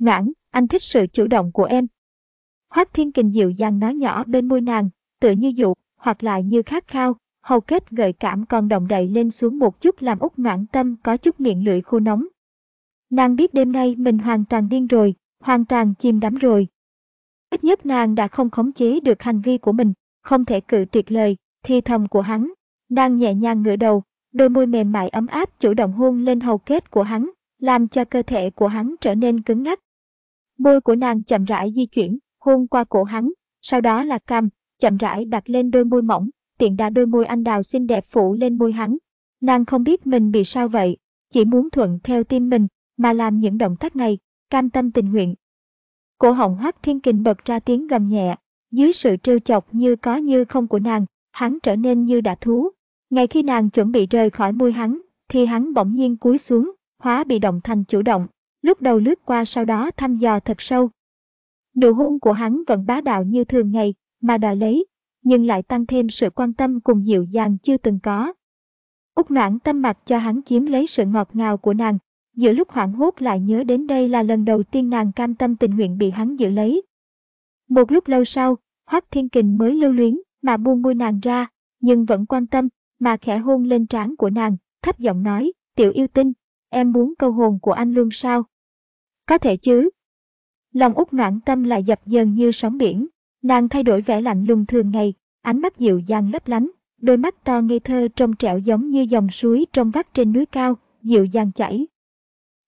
Noãn, anh thích sự chủ động của em. Hoác Thiên Kình dịu dàng nói nhỏ bên môi nàng, tựa như dụ, hoặc lại như khát khao, hầu kết gợi cảm còn động đậy lên xuống một chút làm út noãn tâm có chút miệng lưỡi khô nóng. Nàng biết đêm nay mình hoàn toàn điên rồi, hoàn toàn chìm đắm rồi. Ít nhất nàng đã không khống chế được hành vi của mình, không thể cự tuyệt lời, thi thầm của hắn. Nàng nhẹ nhàng ngửa đầu, đôi môi mềm mại ấm áp chủ động hôn lên hầu kết của hắn, làm cho cơ thể của hắn trở nên cứng ngắc. Môi của nàng chậm rãi di chuyển, hôn qua cổ hắn, sau đó là cằm, chậm rãi đặt lên đôi môi mỏng, tiện đà đôi môi anh đào xinh đẹp phủ lên môi hắn. Nàng không biết mình bị sao vậy, chỉ muốn thuận theo tim mình, mà làm những động tác này, cam tâm tình nguyện. Cổ họng hoắc thiên kình bật ra tiếng gầm nhẹ, dưới sự trêu chọc như có như không của nàng, hắn trở nên như đã thú. Ngay khi nàng chuẩn bị rời khỏi môi hắn, thì hắn bỗng nhiên cúi xuống, hóa bị động thành chủ động, lúc đầu lướt qua sau đó thăm dò thật sâu. Nụ hôn của hắn vẫn bá đạo như thường ngày, mà đòi lấy, nhưng lại tăng thêm sự quan tâm cùng dịu dàng chưa từng có. Úc noãn tâm mặt cho hắn chiếm lấy sự ngọt ngào của nàng, giữa lúc hoảng hốt lại nhớ đến đây là lần đầu tiên nàng cam tâm tình nguyện bị hắn giữ lấy. Một lúc lâu sau, Hoắc Thiên Kình mới lưu luyến mà buông môi nàng ra, nhưng vẫn quan tâm mà khẽ hôn lên trán của nàng, thấp giọng nói, tiểu yêu tinh, em muốn câu hồn của anh luôn sao? Có thể chứ. Lòng út noãn tâm lại dập dần như sóng biển, Nàng thay đổi vẻ lạnh lùng thường ngày, ánh mắt dịu dàng lấp lánh, đôi mắt to ngây thơ trong trẻo giống như dòng suối trong vắt trên núi cao, dịu dàng chảy.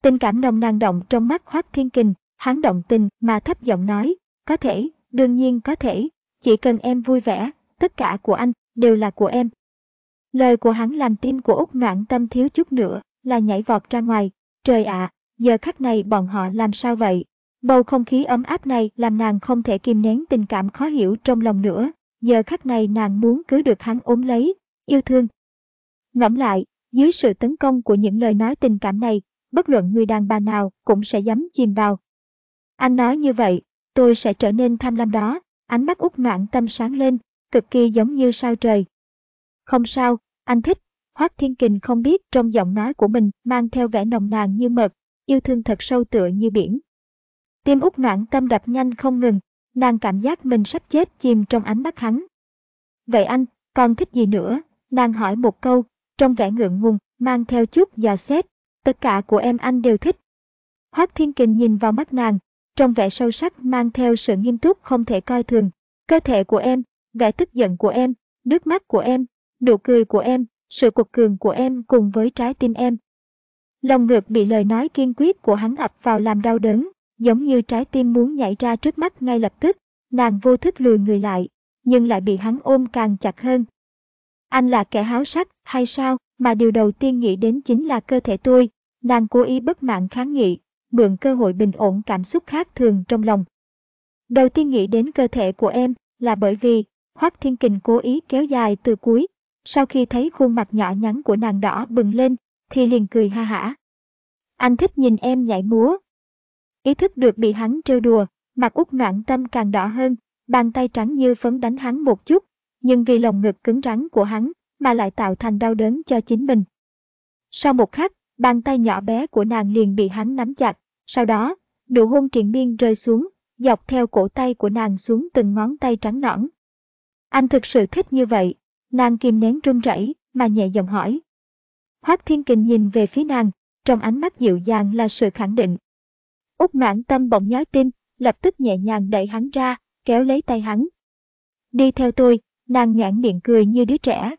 Tình cảm nồng nàn động trong mắt Hoác Thiên Kình, hắn động tình mà thấp giọng nói, có thể, đương nhiên có thể, chỉ cần em vui vẻ, tất cả của anh đều là của em. Lời của hắn làm tim của Úc Noãn Tâm thiếu chút nữa là nhảy vọt ra ngoài, trời ạ, giờ khắc này bọn họ làm sao vậy? Bầu không khí ấm áp này làm nàng không thể kìm nén tình cảm khó hiểu trong lòng nữa. Giờ khắc này nàng muốn cứ được hắn ôm lấy, yêu thương. Ngẫm lại, dưới sự tấn công của những lời nói tình cảm này, bất luận người đàn bà nào cũng sẽ dám chìm vào. Anh nói như vậy, tôi sẽ trở nên tham lam đó, ánh mắt út noạn tâm sáng lên, cực kỳ giống như sao trời. Không sao, anh thích, Hoác Thiên Kình không biết trong giọng nói của mình mang theo vẻ nồng nàn như mật, yêu thương thật sâu tựa như biển. Tim út noãn tâm đập nhanh không ngừng, nàng cảm giác mình sắp chết chìm trong ánh mắt hắn. Vậy anh, còn thích gì nữa? Nàng hỏi một câu, trong vẻ ngượng ngùng, mang theo chút dò xét. Tất cả của em anh đều thích. Hoác Thiên Kình nhìn vào mắt nàng, trong vẻ sâu sắc mang theo sự nghiêm túc không thể coi thường. Cơ thể của em, vẻ tức giận của em, nước mắt của em, nụ cười của em, sự cuộc cường của em cùng với trái tim em. Lòng ngược bị lời nói kiên quyết của hắn ập vào làm đau đớn, giống như trái tim muốn nhảy ra trước mắt ngay lập tức, nàng vô thức lùi người lại, nhưng lại bị hắn ôm càng chặt hơn. Anh là kẻ háo sắc, hay sao, mà điều đầu tiên nghĩ đến chính là cơ thể tôi, nàng cố ý bất mãn kháng nghị, mượn cơ hội bình ổn cảm xúc khác thường trong lòng. Đầu tiên nghĩ đến cơ thể của em là bởi vì Hoắc Thiên Kình cố ý kéo dài từ cuối, sau khi thấy khuôn mặt nhỏ nhắn của nàng đỏ bừng lên, thì liền cười ha hả. Anh thích nhìn em nhảy múa, Ý thức được bị hắn trêu đùa, mặt út noạn tâm càng đỏ hơn, bàn tay trắng như phấn đánh hắn một chút, nhưng vì lồng ngực cứng rắn của hắn mà lại tạo thành đau đớn cho chính mình. Sau một khắc, bàn tay nhỏ bé của nàng liền bị hắn nắm chặt, sau đó, nụ hôn triền miên rơi xuống, dọc theo cổ tay của nàng xuống từng ngón tay trắng nõn. Anh thực sự thích như vậy. Nàng kìm nén run rẩy mà nhẹ giọng hỏi. Hoác Thiên Kình nhìn về phía nàng, trong ánh mắt dịu dàng là sự khẳng định. Úc noãn tâm bỗng nhói tim, lập tức nhẹ nhàng đẩy hắn ra, kéo lấy tay hắn. Đi theo tôi, nàng nhoảng miệng cười như đứa trẻ.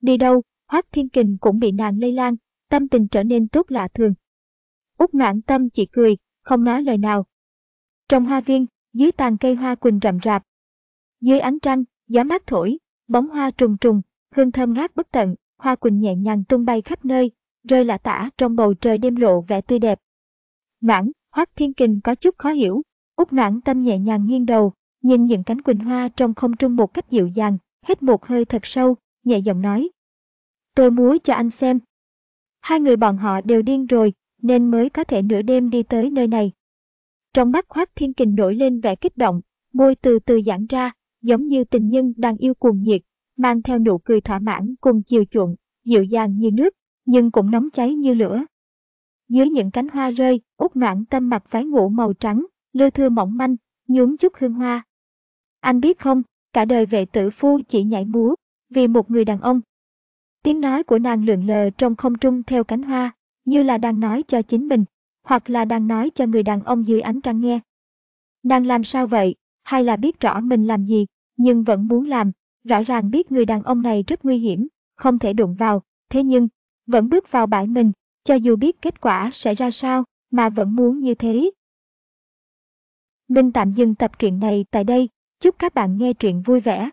Đi đâu, Hoác Thiên Kình cũng bị nàng lây lan, tâm tình trở nên tốt lạ thường. Úc noãn tâm chỉ cười, không nói lời nào. Trong hoa viên, dưới tàn cây hoa quỳnh rậm rạp. Dưới ánh trăng, gió mát thổi, bóng hoa trùng trùng, hương thơm ngát bất tận, hoa quỳnh nhẹ nhàng tung bay khắp nơi, rơi lả tả trong bầu trời đêm lộ vẻ tươi đẹp. Noãn, Hoắc Thiên Kình có chút khó hiểu, Úc Noãn tâm nhẹ nhàng nghiêng đầu, nhìn những cánh quỳnh hoa trong không trung một cách dịu dàng, hít một hơi thật sâu, nhẹ giọng nói. Tôi múa cho anh xem. Hai người bọn họ đều điên rồi, nên mới có thể nửa đêm đi tới nơi này. Trong mắt Hoác Thiên Kình nổi lên vẻ kích động, môi từ từ giãn ra, giống như tình nhân đang yêu cuồng nhiệt, mang theo nụ cười thỏa mãn cùng chiều chuộng, dịu dàng như nước, nhưng cũng nóng cháy như lửa. Dưới những cánh hoa rơi, út noạn tâm mặc váy ngủ màu trắng, lưa thưa mỏng manh, nhuốm chút hương hoa. Anh biết không, cả đời vệ tử phu chỉ nhảy múa, vì một người đàn ông. Tiếng nói của nàng lượn lờ trong không trung theo cánh hoa, như là đang nói cho chính mình, hoặc là đang nói cho người đàn ông dưới ánh trăng nghe. Nàng làm sao vậy, hay là biết rõ mình làm gì, nhưng vẫn muốn làm, rõ ràng biết người đàn ông này rất nguy hiểm, không thể đụng vào, thế nhưng, vẫn bước vào bãi mình, cho dù biết kết quả sẽ ra sao, mà vẫn muốn như thế. Mình tạm dừng tập truyện này tại đây, chúc các bạn nghe truyện vui vẻ.